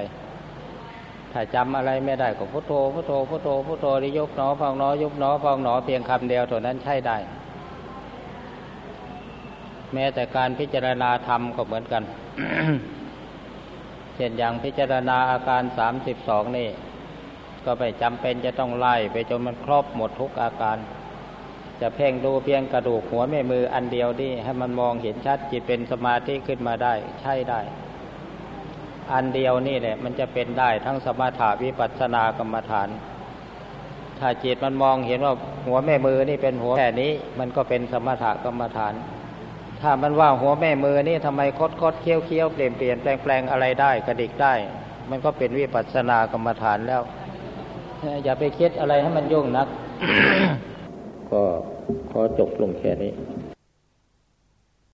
ถ้าจำอะไรไม่ได้ก็พุทโธพุทโธพุทโธพุทโธนิยบหนอพองหนอยุบหนอพองหนอเพียงคำเดียวเท่านั้นใช่ได้ แม้แต่การพิจารณาธรรมก็เหมือนกัน เช่นอย่างพิจารณาอาการสามสิบสองนี่ ก็ไม่จำเป็นจะต้องไล่ไปจนมันครอบหมดทุกอาการ จะเพ่งดูเพียงกระดูกหัวแม่มืออันเดียวนี่ให้มันมองเห็นชัดจิตเป็นสมาธิขึ้นมาได้ ใช่ได้ อันเดียวนี่แหละมันจะเป็นได้ทั้งสมถาวิปัสสนากรรมฐาน ถ้าจิตมันมองเห็นว่าหัวแม่มือนี่เป็นหัวแค่นี้ มันก็เป็นสมถะกรรมฐาน ถ้ามันว่าหัวแม่มือนี่ทำไมคดคดเคี้ยวเคี้ยวเปลี่ยนเปลี่ยนแปลงแปลงอะไรได้กระดิกได้ มันก็เป็นวิปัสสนากรรมฐานแล้ว อย่าไปคิดอะไรให้มันยุ่งนัก ก็ขอจบลงแค่นี้